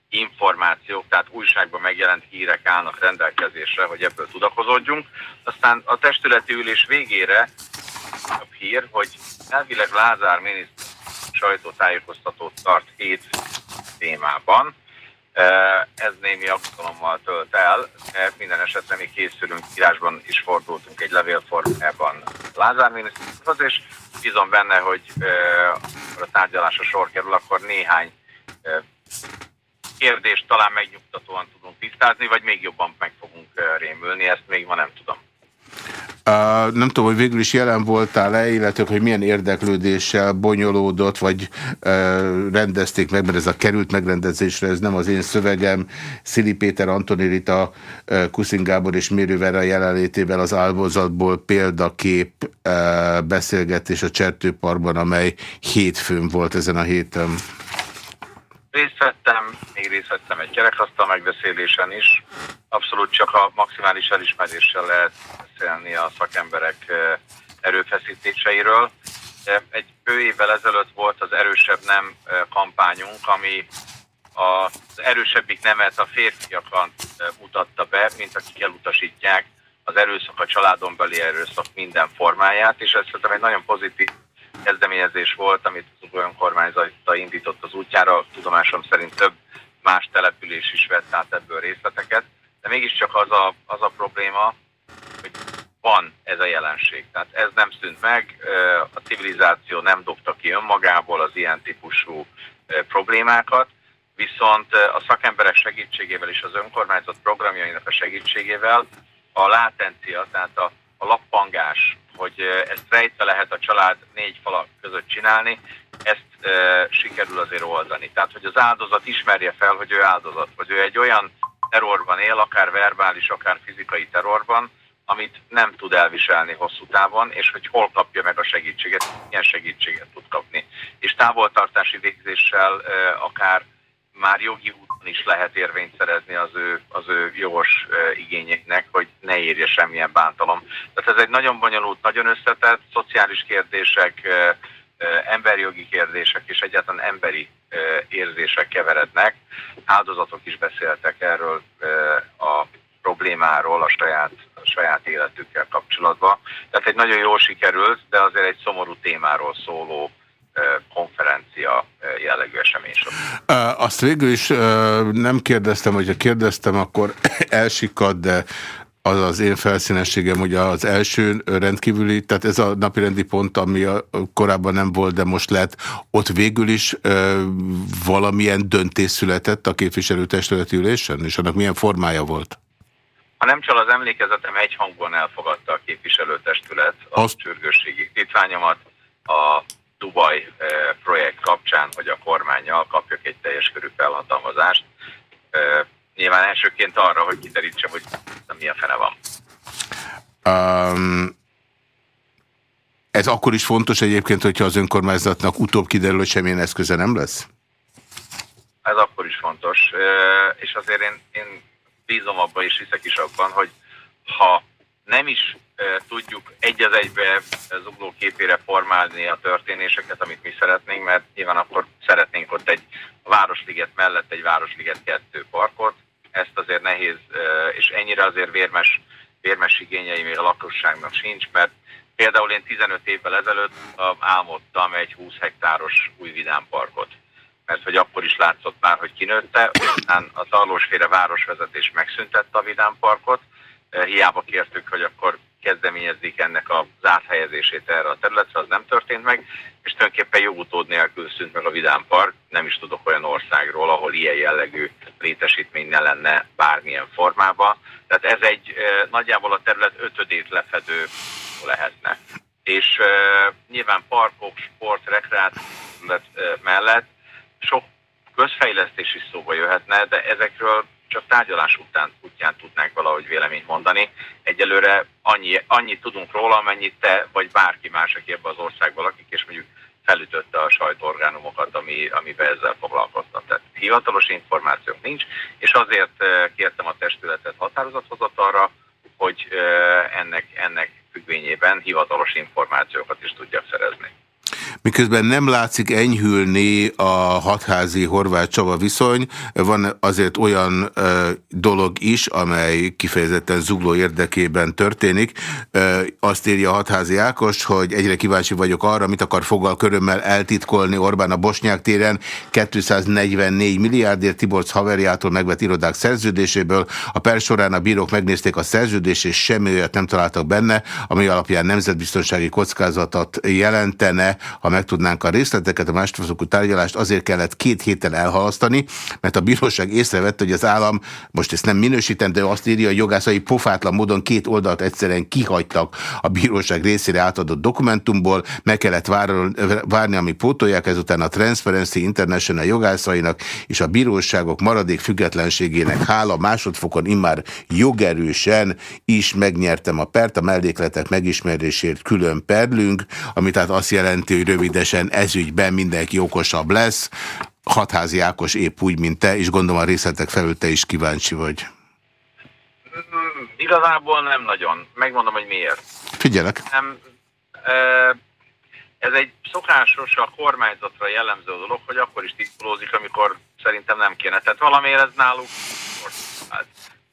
információk, tehát újságban megjelent hírek állnak rendelkezésre, hogy ebből tudakozódjunk. Aztán a testületi ülés végére a hír, hogy elvileg Lázár miniszter sajtótájékoztatót tart hét témában. Ez némi aggodalommal tölt el, mert minden esetre mi készülünk, írásban is fordultunk egy levélformában Lázár miniszterhoz, és bízom benne, hogy a tárgyalásra sor kerül, akkor néhány kérdést talán megnyugtatóan tudunk tisztázni, vagy még jobban meg fogunk rémülni, ezt még ma nem tudom. Nem tudom, hogy végül is jelen voltál-e, illetve hogy milyen érdeklődéssel bonyolódott, vagy uh, rendezték meg, mert ez a került megrendezésre, ez nem az én szövegem. Szili Péter, Antoni Rita, uh, Kuszin Gábor és Mérővera jelenlétében az álbozatból példakép beszélgetés a Csertőparkban, amely hétfőn volt ezen a héten. Részt vettem, még részt vettem egy gyerekasztal megbeszélésen is. Abszolút csak a maximális elismeréssel lehet beszélni a szakemberek erőfeszítéseiről. Egy bő évvel ezelőtt volt az Erősebb Nem kampányunk, ami az erősebbik nemet a férfiakat mutatta be, mint akik elutasítják az erőszak, a családon belé erőszak minden formáját, és ez szerintem egy nagyon pozitív kezdeményezés volt, amit az önkormányzata indított az útjára, tudomásom szerint több más település is vett át ebből részleteket, de mégiscsak az a, az a probléma, van ez a jelenség. Tehát ez nem szűnt meg, a civilizáció nem dobta ki önmagából az ilyen típusú problémákat, viszont a szakemberek segítségével és az önkormányzat programjainak a segítségével a látencia, tehát a, a lappangás, hogy ezt rejtve lehet a család négy falak között csinálni, ezt e, sikerül azért oldani. Tehát, hogy az áldozat ismerje fel, hogy ő áldozat, hogy ő egy olyan terrorban él, akár verbális, akár fizikai terrorban, amit nem tud elviselni hosszú távon, és hogy hol kapja meg a segítséget, milyen segítséget tud kapni. És távoltartási végzéssel akár már jogi úton is lehet érvényt szerezni az ő, az ő jogos igényeknek, hogy ne érje semmilyen bántalom. Tehát ez egy nagyon bonyolult, nagyon összetett, szociális kérdések, emberjogi kérdések és egyáltalán emberi érzések keverednek. Áldozatok is beszéltek erről a problémáról a saját, saját életükkel kapcsolatban. Tehát egy nagyon jól sikerült, de azért egy szomorú témáról szóló konferencia jellegű esemény Azt végül is nem kérdeztem, hogyha kérdeztem, akkor elsikad, de az az én felszínességem, hogy az első rendkívüli, tehát ez a napirendi pont, ami korábban nem volt, de most lett, ott végül is ö, valamilyen döntés született a képviselőtestületi ülésen, és annak milyen formája volt? Ha nem csal az emlékezetem, egyhangban elfogadta a képviselőtestület a Azt... sürgősségi titványomat a Dubaj projekt kapcsán, hogy a kormányjal kapjak egy teljes körű felhatalmazást. Nyilván elsőként arra, hogy kiderítsem, hogy mi a fene van. Um, ez akkor is fontos egyébként, hogyha az önkormányzatnak utóbb kiderül, hogy semmilyen eszköze nem lesz? Ez akkor is fontos, és azért én, én bízom abban és hiszek is abban, hogy ha nem is tudjuk egy az egybe zugló képére formálni a történéseket, amit mi szeretnénk, mert nyilván akkor szeretnénk ott egy Városliget mellett egy Városliget kettő parkot. Ezt azért nehéz, és ennyire azért vérmes, vérmes igényei még a lakosságnak sincs, mert például én 15 évvel ezelőtt álmodtam egy 20 hektáros új vidámparkot mert hogy akkor is látszott már, hogy kinőtte, aztán a Tarlósféle városvezetés megszüntette a vidámparkot, hiába kértük, hogy akkor kezdeményezik ennek a zárt helyezését erre a területre, az nem történt meg, és tulajdonképpen jogutód nélkül szűnt meg a Vidám Park, nem is tudok olyan országról, ahol ilyen jellegű létesítmény ne lenne bármilyen formában. Tehát ez egy nagyjából a terület ötödét lefedő lehetne. És uh, nyilván parkok, sport, rekreáció mellett sok közfejlesztés is szóba jöhetne, de ezekről csak tárgyalás után útján tudnánk valahogy véleményt mondani. Egyelőre annyi, annyit tudunk róla, amennyit te vagy bárki más, aki ebben az országban lakik, és mondjuk felütötte a sajtóorgánumokat, ami, amiben ezzel foglalkoztat. Tehát hivatalos információk nincs, és azért eh, kértem a testületet határozathozott arra, hogy eh, ennek, ennek függvényében hivatalos információkat is tudjak szerezni. Miközben nem látszik enyhülni a hatházi horvát Csaba viszony, van azért olyan ö, dolog is, amely kifejezetten zugló érdekében történik. Ö, azt írja a hatházi Ákos, hogy egyre kíváncsi vagyok arra, mit akar fogal körömmel eltitkolni Orbán a Bosnyák téren 244 milliárdért Tiborc haverjától megvett irodák szerződéséből. A per során a bírók megnézték a szerződést, és semmi olyat nem találtak benne, ami alapján nemzetbiztonsági kockázatot jelentene, ha megtudnánk a részleteket, a másodfokú tárgyalást azért kellett két héten elhalasztani, mert a bíróság észrevette, hogy az állam, most ezt nem minősítem, de azt írja, hogy jogászai pofátlan módon két oldalt egyszerűen kihagytak a bíróság részére átadott dokumentumból, meg kellett várni, ami pótolják, ezután a Transparency International jogászainak és a bíróságok maradék függetlenségének hála másodfokon immár jogerősen is megnyertem a pert, a mellékletek megismerésért külön perlünk, ami tehát azt jelenti, hogy rövidesen ezügyben mindenki okosabb lesz. Hatházi Ákos épp úgy, mint te, és gondolom a részletek felül te is kíváncsi vagy. Igazából nem nagyon. Megmondom, hogy miért. Figyelek. Nem, ez egy szokásos, a kormányzatra jellemző dolog, hogy akkor is titulózik, amikor szerintem nem kéne. Tehát valamiért ez náluk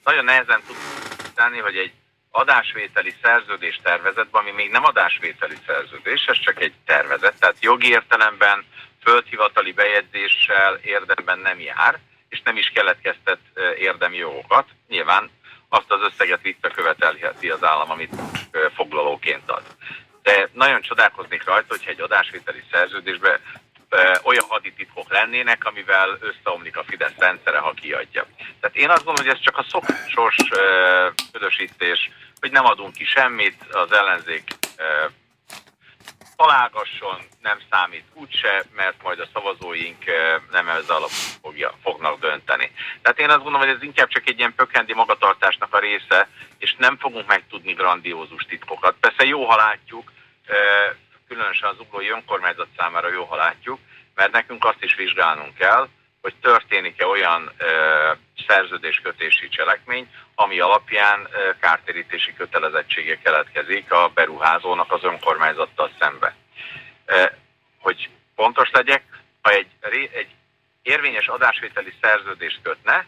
nagyon nehezen tudni, hogy egy adásvételi szerződés tervezetben, ami még nem adásvételi szerződés, ez csak egy tervezet, tehát jogi értelemben földhivatali bejegyzéssel érdemben nem jár, és nem is keletkeztet érdemi jogokat. Nyilván azt az összeget visszakövetelheti az állam, amit foglalóként ad. De nagyon csodálkoznék rajta, hogyha egy adásvételi szerződésbe olyan hadititkok lennének, amivel összeomlik a Fidesz rendszere, ha kiadja. Tehát én azt gondolom, hogy ez csak a szokásos ködösítés, hogy nem adunk ki semmit, az ellenzék találgasson, nem számít úgyse, mert majd a szavazóink nem ez alap fogja, fognak dönteni. Tehát én azt gondolom, hogy ez inkább csak egy ilyen pökhendi magatartásnak a része, és nem fogunk megtudni grandiózus titkokat. Persze jó, ha látjuk, különösen az uglói önkormányzat számára jó, ha látjuk, mert nekünk azt is vizsgálnunk kell, hogy történik-e olyan ö, szerződéskötési cselekmény, ami alapján kártérítési kötelezettsége keletkezik a beruházónak az önkormányzattal szembe. Hogy pontos legyek, ha egy, egy érvényes adásvételi szerződést kötne,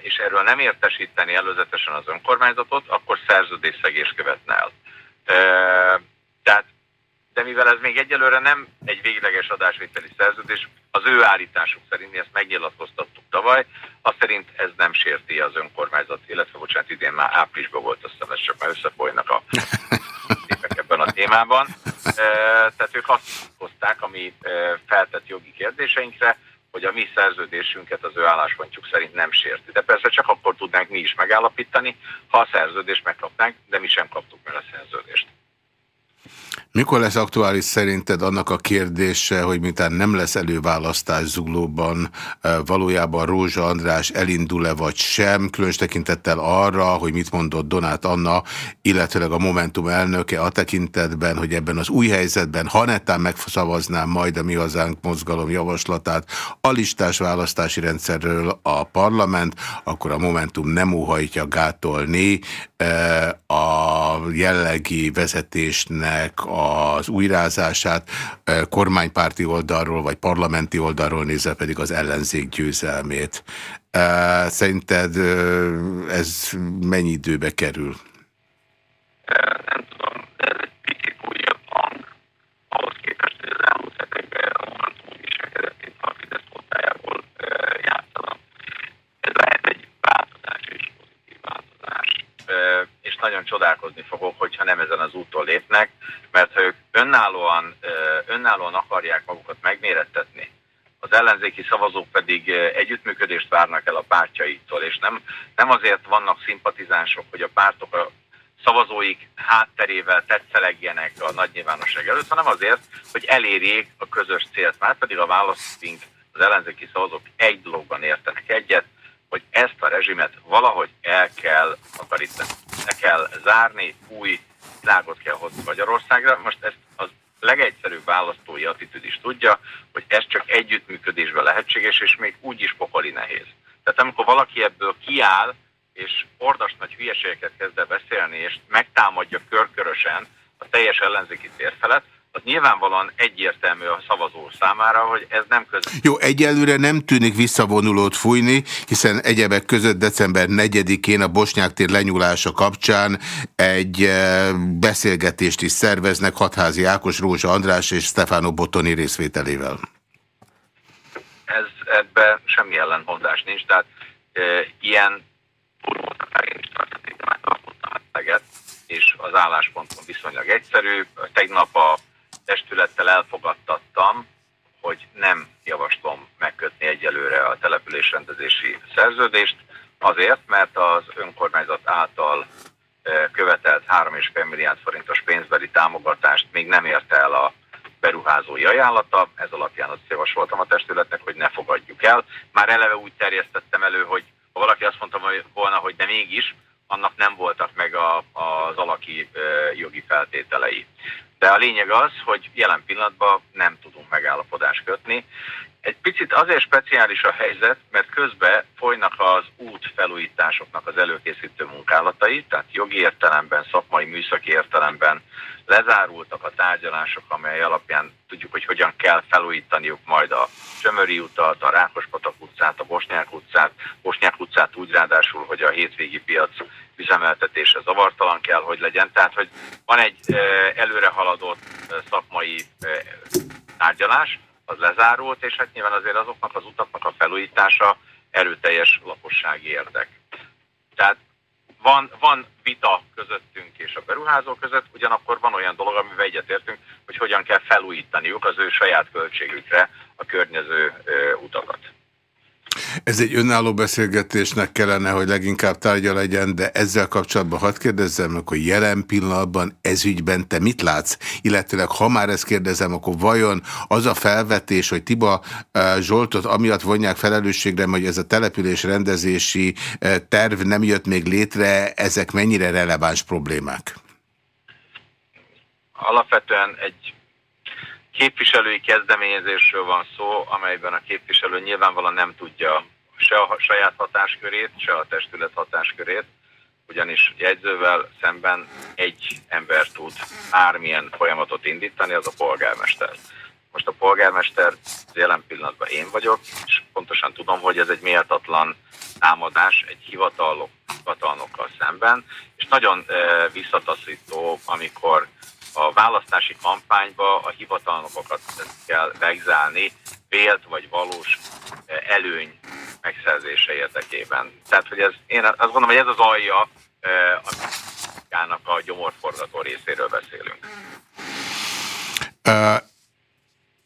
és erről nem értesíteni előzetesen az önkormányzatot, akkor szerződésszegés követne el. Tehát de mivel ez még egyelőre nem egy végleges adásvételi szerződés, az ő állításuk szerint, mi ezt megnyilatkoztattuk tavaly, azt szerint ez nem sérti az önkormányzat, illetve bocsánat, idén már áprilisban volt, hiszem, ez csak már összefolynak a képek ebben a témában. Tehát ők azt hozták, ami feltett jogi kérdéseinkre, hogy hogy a mi szerződésünket az ő álláspontjuk szerint nem sérti. De persze csak akkor tudnánk mi is megállapítani, ha a szerződést megkapnánk, de mi sem kaptuk meg a szerződést. Mikor lesz aktuális szerinted annak a kérdése, hogy mintán nem lesz előválasztás zuglóban, valójában Rózsa András elindul-e vagy sem, különös tekintettel arra, hogy mit mondott Donát Anna, illetőleg a Momentum elnöke a tekintetben, hogy ebben az új helyzetben, ha netán megszavaznám majd a Mi Hazánk mozgalom javaslatát a listás választási rendszerről a parlament, akkor a Momentum nem óhajtja gátolni a jellegi vezetésnek az újrázását, kormánypárti oldalról vagy parlamenti oldalról nézve pedig az ellenzék győzelmét. Szerinted ez mennyi időbe kerül? Nem tudom, de ez egy picit újabb hang, ahhoz képest, hogy az elmúlt hetekben a Momentum viselkedett, mint a Fidesz oldaljából játszanak. Ez lehet egy változás és pozitív változás. És nagyon csodálkozni fogok, hogyha nem ezen az úton lépnek, mert ha ők önállóan, önállóan akarják magukat megmérettetni, az ellenzéki szavazók pedig együttműködést várnak el a pártjaiktól, és nem, nem azért vannak szimpatizánsok, hogy a pártok a szavazóik hátterével tetszelegjenek a nagy nyilvánosság előtt, hanem azért, hogy elérjék a közös célt. Már pedig a választóink, az ellenzéki szavazók egy dologban értenek egyet, hogy ezt a rezsimet valahogy el kell takarítani. Le kell zárni, új világot kell hozni Magyarországra. Most ezt az legegyszerűbb választói attitűd is tudja, hogy ez csak együttműködésben lehetséges, és még úgy is pokoli nehéz. Tehát amikor valaki ebből kiáll, és ordas nagy hülyeségeket kezd el beszélni, és megtámadja körkörösen a teljes ellenzéki térfelet, az nyilvánvalóan egyértelmű a szavazó számára, hogy ez nem között. Jó, egyelőre nem tűnik visszavonulót fújni, hiszen egyebek között december 4-én a Bosnyák tér lenyúlása kapcsán egy eh, beszélgetést is szerveznek Hatházi Ákos, Rózsa András és Stefano Botoni részvételével. Ez ebben semmi ellenmondás nincs, tehát e, ilyen és az állásponton viszonylag egyszerű. Tegnap a testülettel elfogadtattam, hogy nem javaslom megkötni egyelőre a településrendezési szerződést, azért, mert az önkormányzat által eh, követelt 3,5 milliárd forintos pénzbeli támogatást még nem érte el a beruházói ajánlata, ez alapján azt javasoltam a testületnek, hogy ne fogadjuk el. Már eleve úgy terjesztettem elő, hogy ha valaki azt mondta volna, hogy de mégis, annak nem voltak meg a, az alaki eh, jogi feltételei. De a lényeg az, hogy jelen pillanatban nem tudunk megállapodást kötni. Egy picit azért speciális a helyzet, mert közben folynak az útfelújításoknak az előkészítő munkálatai, tehát jogi értelemben, szakmai műszaki értelemben lezárultak a tárgyalások, amely alapján tudjuk, hogy hogyan kell felújítaniuk majd a Csömöri utat, a Rákospatak utcát, a Bosnyák utcát, Bosnyák utcát úgy ráadásul, hogy a hétvégi piac üzemeltetése zavartalan kell, hogy legyen. Tehát, hogy van egy előre haladott szakmai tárgyalás, az lezárult, és hát nyilván azért azoknak az utaknak a felújítása erőteljes lakossági érdek. Tehát van, van vita közöttünk és a beruházók között, ugyanakkor van olyan dolog, amivel egyetértünk, hogy hogyan kell felújítaniuk az ő saját költségükre a környező utakat. Ez egy önálló beszélgetésnek kellene, hogy leginkább tárgya legyen, de ezzel kapcsolatban hadd kérdezzem hogy jelen pillanatban ezügyben te mit látsz? Illetőleg, ha már ezt kérdezem, akkor vajon az a felvetés, hogy Tiba uh, Zsoltot amiatt vonják felelősségre, hogy ez a település rendezési uh, terv nem jött még létre, ezek mennyire releváns problémák? Alapvetően egy képviselői kezdeményezésről van szó, amelyben a képviselő nyilvánvalóan nem tudja se a saját hatáskörét, se a testület hatáskörét, ugyanis jegyzővel szemben egy ember tud bármilyen folyamatot indítani, az a polgármester. Most a polgármester jelen pillanatban én vagyok, és pontosan tudom, hogy ez egy méltatlan támadás egy hivatalok, hivatalnokkal szemben, és nagyon e, visszataszító, amikor a választási kampányba a hivatalnokokat kell vegzálni vélt vagy valós eh, előny megszerzése érdekében. Tehát, hogy ez, én azt gondolom, hogy ez az alja, aminek a gyomorforgató részéről beszélünk. Uh,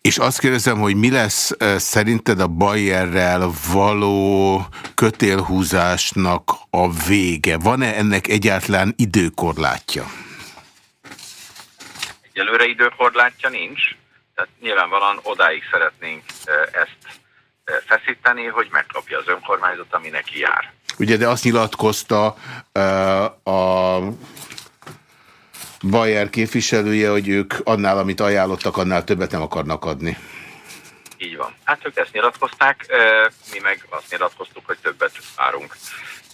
És azt kérdezem, hogy mi lesz szerinted a Bayerrel való kötélhúzásnak a vége? Van-e ennek egyáltalán időkorlátja? Egyelőre időkorlátja nincs, tehát nyilvánvalóan odáig szeretnénk ezt feszíteni, hogy megkapja az önkormányzat, ami neki jár. Ugye, de azt nyilatkozta uh, a Bayer képviselője, hogy ők annál, amit ajánlottak, annál többet nem akarnak adni. Így van. Hát ők ezt nyilatkozták, mi meg azt nyilatkoztuk, hogy többet várunk.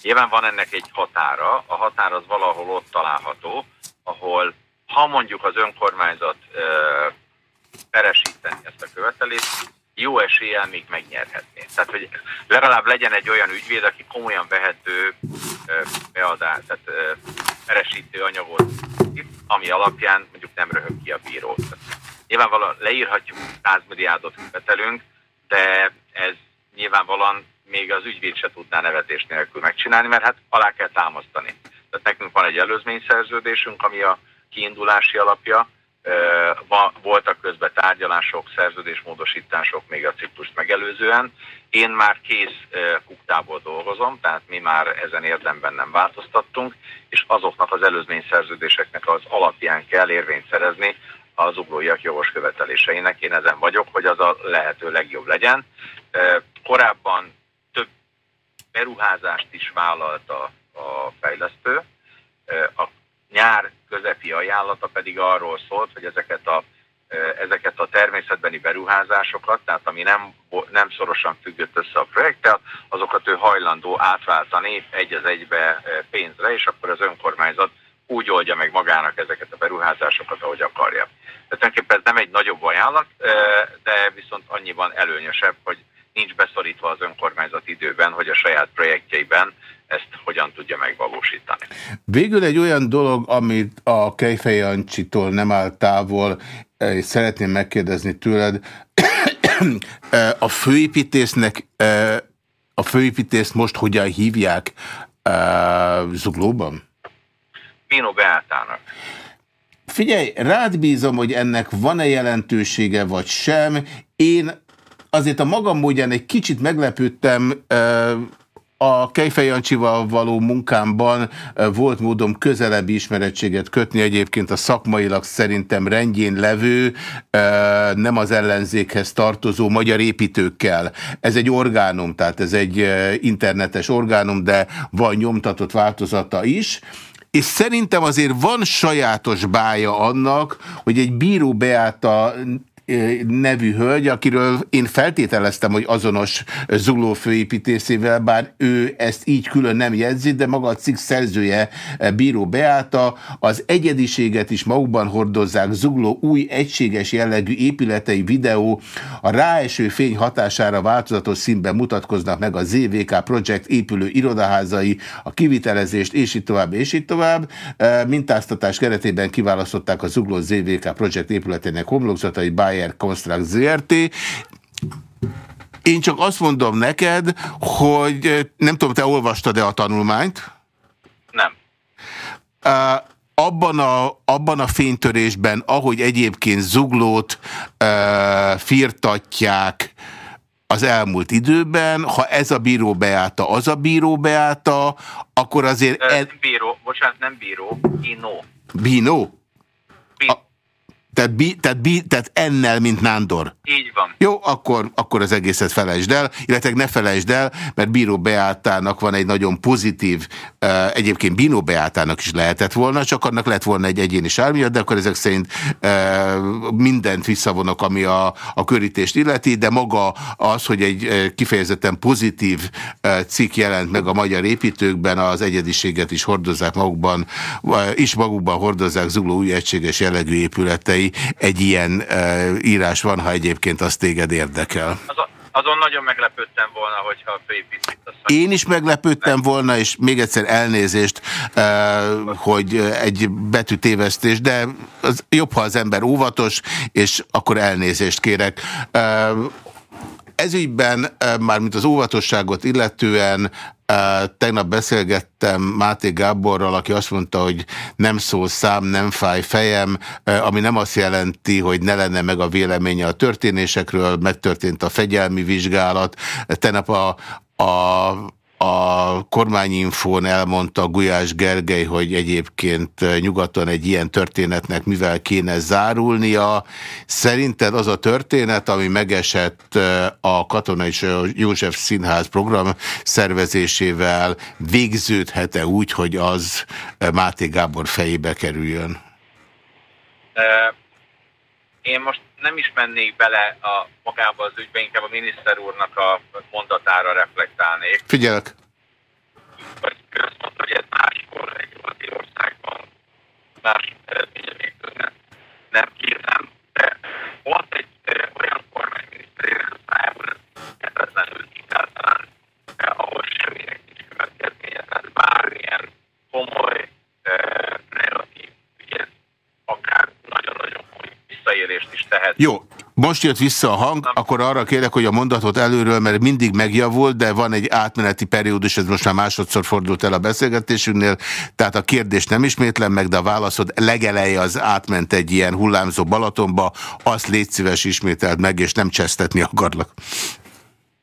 Nyilván van ennek egy határa, a határ az valahol ott található, ahol ha mondjuk az önkormányzat peresíteni ezt a követelést, jó eséllyel még megnyerhetné. Tehát, hogy legalább legyen egy olyan ügyvéd, aki komolyan vehető beadás, tehát peresítő anyagot, ami alapján mondjuk nem röhög ki a bíró. Nyilvánvalóan leírhatjuk, 100 milliárdot követelünk, de ez nyilvánvalóan még az ügyvéd se tudná nevetés nélkül megcsinálni, mert hát alá kell támasztani. Tehát nekünk van egy előzményszerződésünk, ami a kiindulási alapja, voltak közben tárgyalások, szerződésmódosítások még a ciklust megelőzően. Én már kész kuktából dolgozom, tehát mi már ezen érdemben nem változtattunk, és azoknak az előzményszerződéseknek az alapján kell érvényt szerezni az uglóiak jogos követeléseinek. Én ezen vagyok, hogy az a lehető legjobb legyen. Korábban több beruházást is vállalta a fejlesztő. A nyár közepi ajánlata pedig arról szólt, hogy ezeket a, ezeket a természetbeni beruházásokat, tehát ami nem, nem szorosan függött össze a projekttel, azokat ő hajlandó átváltani egy az egybe pénzre, és akkor az önkormányzat úgy oldja meg magának ezeket a beruházásokat, ahogy akarja. Tehát tulajdonképpen ez nem egy nagyobb ajánlat, de viszont annyiban előnyösebb, hogy nincs beszorítva az önkormányzat időben, hogy a saját projektjeiben ezt hogyan tudja megvalósítani. Végül egy olyan dolog, amit a Kejfej Jancsitól nem áll távol, és szeretném megkérdezni tőled, a főépítésznek, a főépítészt most hogyan hívják Zuglóban? Pino Beátának. Figyelj, rád bízom, hogy ennek van-e jelentősége, vagy sem. Én azért a magam módján egy kicsit meglepődtem, a Kejfej való munkámban volt módom közelebbi ismerettséget kötni, egyébként a szakmailag szerintem rendjén levő, nem az ellenzékhez tartozó magyar építőkkel. Ez egy orgánum, tehát ez egy internetes orgánum, de van nyomtatott változata is, és szerintem azért van sajátos bája annak, hogy egy bíró Beáta nevű hölgy, akiről én feltételeztem, hogy azonos Zuló főépítészével, bár ő ezt így külön nem jegyzi, de maga a cikk szerzője Bíró Beáta az egyediséget is magukban hordozzák Zugló új egységes jellegű épületei videó a ráeső fény hatására változatos színben mutatkoznak meg a ZVK projekt épülő irodaházai, a kivitelezést és így tovább, és így tovább. Mintáztatás keretében kiválasztották a Zugló ZVK projekt épületének homlokzatai, Bayer Construct ZRT. Én csak azt mondom neked, hogy nem tudom, te olvastad-e a tanulmányt? Nem. Uh, abban a, abban a fénytörésben, ahogy egyébként zuglót uh, firtatják az elmúlt időben, ha ez a bíró beállta, az a bíró beállta, akkor azért... Nem bíró, bocsánat, nem bíró, Bino. Bino? Tehát, bi, tehát, bi, tehát ennel, mint Nándor. Így van. Jó, akkor, akkor az egészet felejtsd el, illetve ne felejtsd el, mert Bíró Beátának van egy nagyon pozitív, uh, egyébként Bíró Beátának is lehetett volna, csak annak lett volna egy egyéni sármia, de akkor ezek szerint uh, mindent visszavonok, ami a, a körítést illeti, de maga az, hogy egy uh, kifejezetten pozitív uh, cikk jelent meg a magyar építőkben, az egyediséget is hordozzák magukban, uh, is magukban hordozzák Zugló új egységes jellegű épületei, egy ilyen uh, írás van, ha egyébként az téged érdekel. Azon, azon nagyon meglepődtem volna, hogyha a főépítés... Én is meglepődtem volna, és még egyszer elnézést, hogy egy betűtévesztés, de az jobb, ha az ember óvatos, és akkor elnézést kérek. Ezügyben, mármint az óvatosságot illetően tegnap beszélgettem Máté Gáborral, aki azt mondta, hogy nem szól szám, nem fáj fejem, ami nem azt jelenti, hogy ne lenne meg a véleménye a történésekről, megtörtént a fegyelmi vizsgálat. Tegnap a, a a kormányinfón elmondta Gulyás Gergely, hogy egyébként nyugaton egy ilyen történetnek mivel kéne zárulnia. Szerinted az a történet, ami megesett a Katona József Színház program szervezésével végződhet-e úgy, hogy az Máté Gábor fejébe kerüljön? Én most nem is mennék bele a magába az ügybe, inkább a miniszter úrnak a mondatára reflektálnék. Figyelek. Mondta, hogy ez máskor egy nyugati országban más eredménye még nem, nem kérem, de volt egy olyan kormányminiszter a szájából, ez egyáltalán, ahol semminek nincs következménye, tehát bármilyen komoly relatív ügyet, akár nagyon-nagyon komoly visszaélést is tehet. Jó, most jött vissza a hang, akkor arra kérek, hogy a mondatot előről, mert mindig megjavult, de van egy átmeneti periódus, ez most már másodszor fordult el a beszélgetésünknél, tehát a kérdést nem ismétlem meg, de a válaszod legeleje az átment egy ilyen hullámzó Balatonba, azt légy szíves ismételt meg, és nem csesztetni akarlak.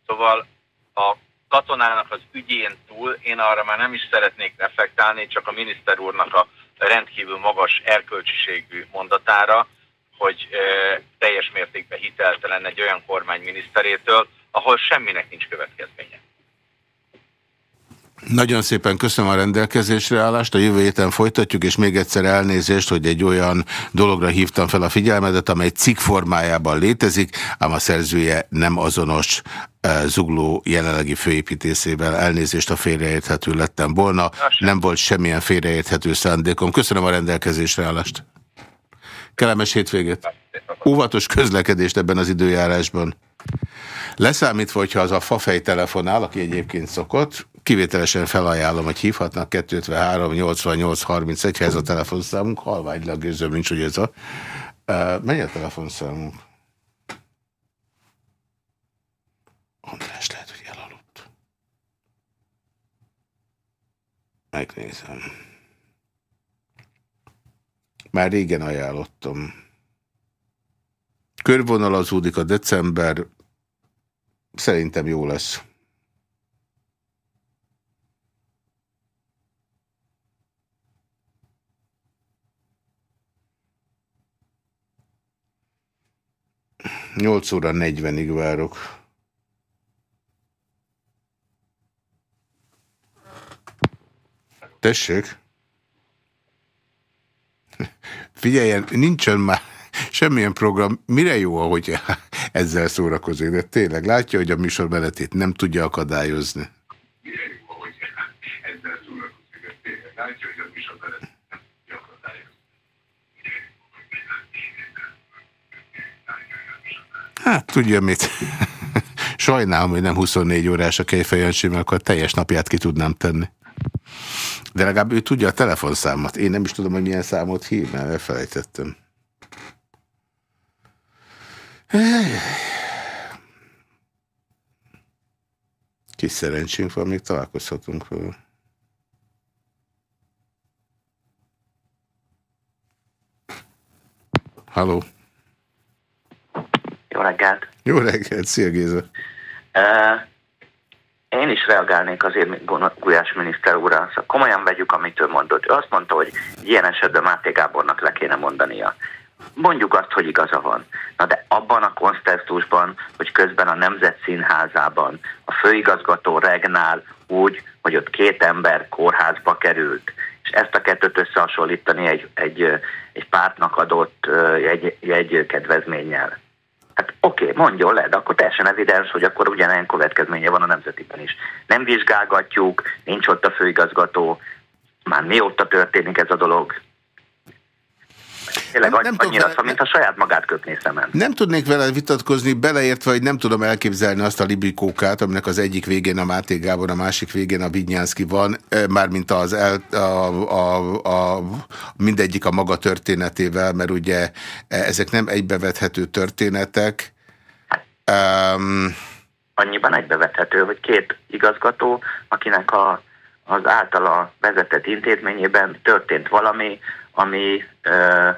Szóval a katonának az ügyén túl én arra már nem is szeretnék reflektálni, csak a miniszter úrnak a rendkívül magas erkölcsiségű mondatára, hogy teljes mértékben hiteltelen egy olyan kormány miniszterétől, ahol semminek nincs következménye. Nagyon szépen köszönöm a rendelkezésre állást, a jövő héten folytatjuk, és még egyszer elnézést, hogy egy olyan dologra hívtam fel a figyelmedet, amely cikk formájában létezik, ám a szerzője nem azonos Zugló jelenlegi főépítészével. Elnézést a félreérthető lettem volna, nem volt semmilyen félreérthető szándékom. Köszönöm a rendelkezésre állást. Kellemes hétvégét. Óvatos közlekedést ebben az időjárásban. Leszámítva, hogyha az a fafej telefonál, aki egyébként szokott, kivételesen felajánlom, hogy hívhatnak 253 88 31 ez a telefonszámunk, halványlag gőzöm nincs, hogy ez a... Uh, mennyi a telefonszámunk? András lehet, hogy elaludt. Megnézem. Már régen ajánlottam. Körvonalazódik a december, szerintem jó lesz. Nyolc óra negyvenig várok. Tessék? Figyeljen, nincsen már semmilyen program. Mire jó, ahogy ezzel szórakozik? De tényleg látja, hogy a műsor menetét nem tudja akadályozni. A. Hát, tudja mit. Sajnálom, hogy nem 24 órás a kejfejancsi, mert akkor teljes napját ki tudnám tenni. De legalább ő tudja a telefonszámot. Én nem is tudom, hogy milyen számot hív, mert elfelejtettem. Kis szerencsénk van, még találkozhatunk vele. Halló. Jó reggelt. Jó reggelt, szia Géza. Uh, én is reagálnék azért Gulyás miniszter úrra. Szóval komolyan vegyük, amit ő mondott. Ő azt mondta, hogy ilyen esetben Máté Gábornak le kéne mondania. Mondjuk azt, hogy igaza van. Na de abban a kontextusban, hogy közben a Nemzet Színházában a főigazgató regnál úgy, hogy ott két ember kórházba került, és ezt a kettőt összehasonlítani egy, egy, egy pártnak adott egy, egy kedvezménnyel Hát oké, okay, mondjon le, de akkor teljesen evidens, hogy akkor ugyanilyen következménye van a nemzetiben is. Nem vizsgálgatjuk, nincs ott a főigazgató, már mióta történik ez a dolog, Tényleg nem, nem annyira tudom, mint a saját magát köpné szemen. Nem tudnék vele vitatkozni, beleértve, hogy nem tudom elképzelni azt a libikókát, aminek az egyik végén a Máté Gábor, a másik végén a Vignyánszki van, mármint az el, a, a, a, mindegyik a maga történetével, mert ugye ezek nem egybevethető történetek. Um, annyiban egybevethető, hogy két igazgató, akinek a, az általa vezetett intézményében történt valami, ami ö,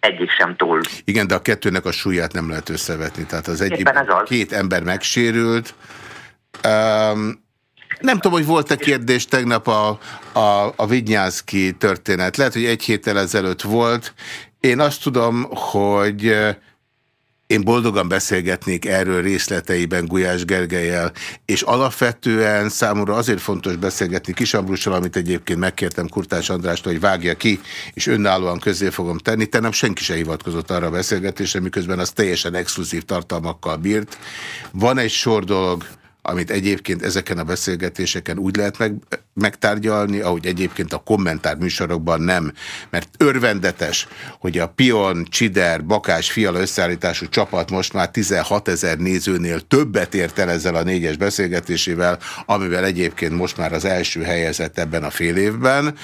egyik sem túl. Igen, de a kettőnek a súlyát nem lehet összevetni. Tehát az egyik két ember megsérült. Um, nem tudom, hogy volt-e kérdés tegnap a, a, a Vignyánszki történet. Lehet, hogy egy héttel ezelőtt volt. Én azt tudom, hogy én boldogan beszélgetnék erről részleteiben Gulyás Gergelyel, és alapvetően számomra azért fontos beszélgetni Kisambrussal, amit egyébként megkértem Kurtás Andrástól, hogy vágja ki, és önállóan közé fogom tenni. Te nem senki se hivatkozott arra a beszélgetésre, miközben az teljesen exkluzív tartalmakkal bírt. Van egy sor dolog, amit egyébként ezeken a beszélgetéseken úgy lehet meg, megtárgyalni, ahogy egyébként a kommentár műsorokban nem. Mert örvendetes, hogy a Pion, Csider, Bakás, Fiala összeállítású csapat most már 16 ezer nézőnél többet ért el ezzel a négyes beszélgetésével, amivel egyébként most már az első helyezett ebben a fél évben,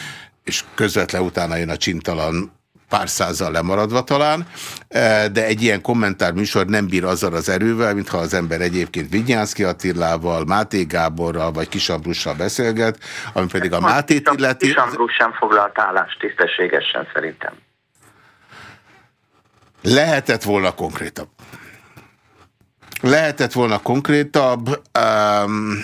és közvetlen utána jön a csintalan pár százzal lemaradva talán, e, de egy ilyen kommentár műsor nem bír azzal az erővel, mintha az ember egyébként Vigyánszki Attilával, Máté Gáborral vagy Kisambrussal beszélget, ami pedig a Máté illeti... Kisambrus sem foglalt állást tisztességesen szerintem. Lehetett volna konkrétabb. Lehetett volna konkrétabb. Um,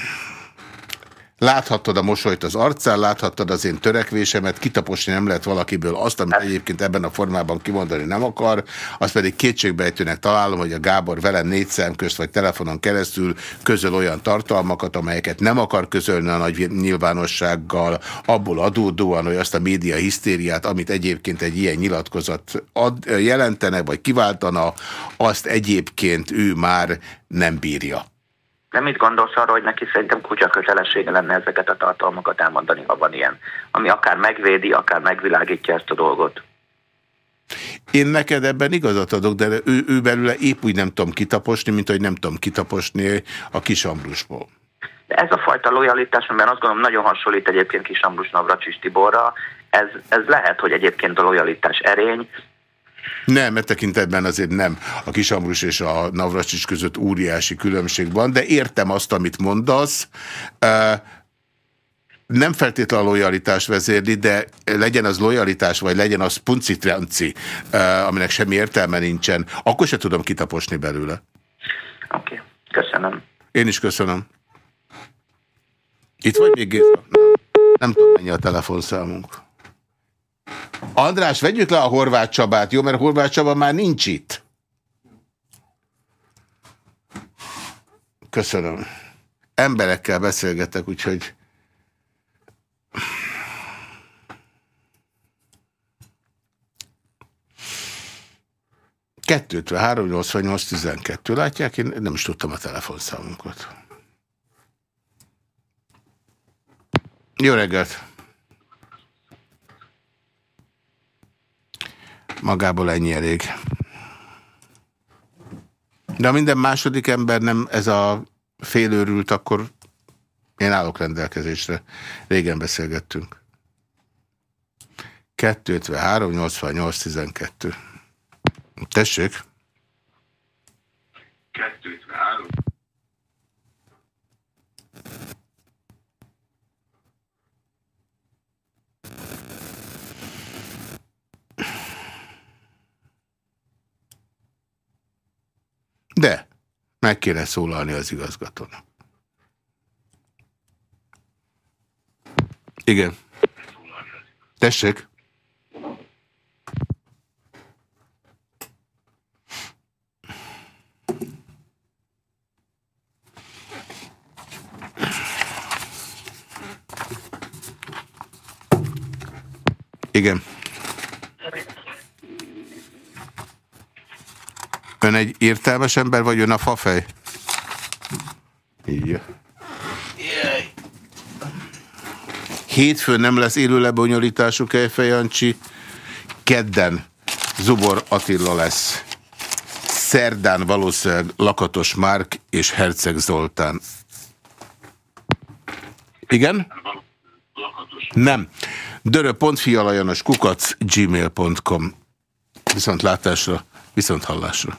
Láthattad a mosolyt az arcán, láthattad az én törekvésemet, kitaposni nem lehet valakiből azt, amit egyébként ebben a formában kimondani nem akar, azt pedig kétségbejtőnek találom, hogy a Gábor velem négy szem közt vagy telefonon keresztül közöl olyan tartalmakat, amelyeket nem akar közölni a nagy nyilvánossággal, abból adódóan, hogy azt a média hisztériát, amit egyébként egy ilyen nyilatkozat ad, jelentene, vagy kiváltana, azt egyébként ő már nem bírja. Nem mit gondolsz arra, hogy neki szerintem kutya kötelessége lenne ezeket a tartalmakat elmondani, ha van ilyen, ami akár megvédi, akár megvilágítja ezt a dolgot? Én neked ebben igazat adok, de ő, ő belőle épp úgy nem tudom kitaposni, mint hogy nem tudom kitaposni a kis Ambrusból. De ez a fajta lojalitás, amiben azt gondolom nagyon hasonlít egyébként kis Ambrus Navracsis Tiborra, ez, ez lehet, hogy egyébként a lojalitás erény, nem, mert tekintetben azért nem. A Kisambrus és a Navracsics között óriási különbség van, de értem azt, amit mondasz. Nem feltétlenül a lojalitás vezérli, de legyen az lojalitás, vagy legyen az puncitranci, aminek semmi értelme nincsen, akkor se tudom kitaposni belőle. Oké, okay. köszönöm. Én is köszönöm. Itt vagy még Géza? Nem. nem tudom, mennyi a telefonszámunk. András, vegyük le a Horváth Csabát, jó? Mert Horváth Csaba már nincs itt. Köszönöm. Emberekkel beszélgetek, úgyhogy... Kettőtve, három, nyolc, tizenkettő. Látják, én nem is tudtam a telefonszámunkat. Jó reggelt! Magából ennyi elég. De ha minden második ember nem ez a félőrült, akkor én állok rendelkezésre. Régen beszélgettünk. 253 88 12. Tessék? 253 De meg kéne szólalni az igazgatónak. Igen. Tessék. Igen. Ön egy értelmes ember, vagy ön a fafej? Igen. Hétfőn nem lesz élő lebonyolítású Kejfej Jancsi. Kedden Zubor Attila lesz. Szerdán valószínűleg Lakatos Márk és Herceg Zoltán. Igen? Nem. Dörö.fialajanos kukac gmail.com Viszont látásra, viszont hallásra.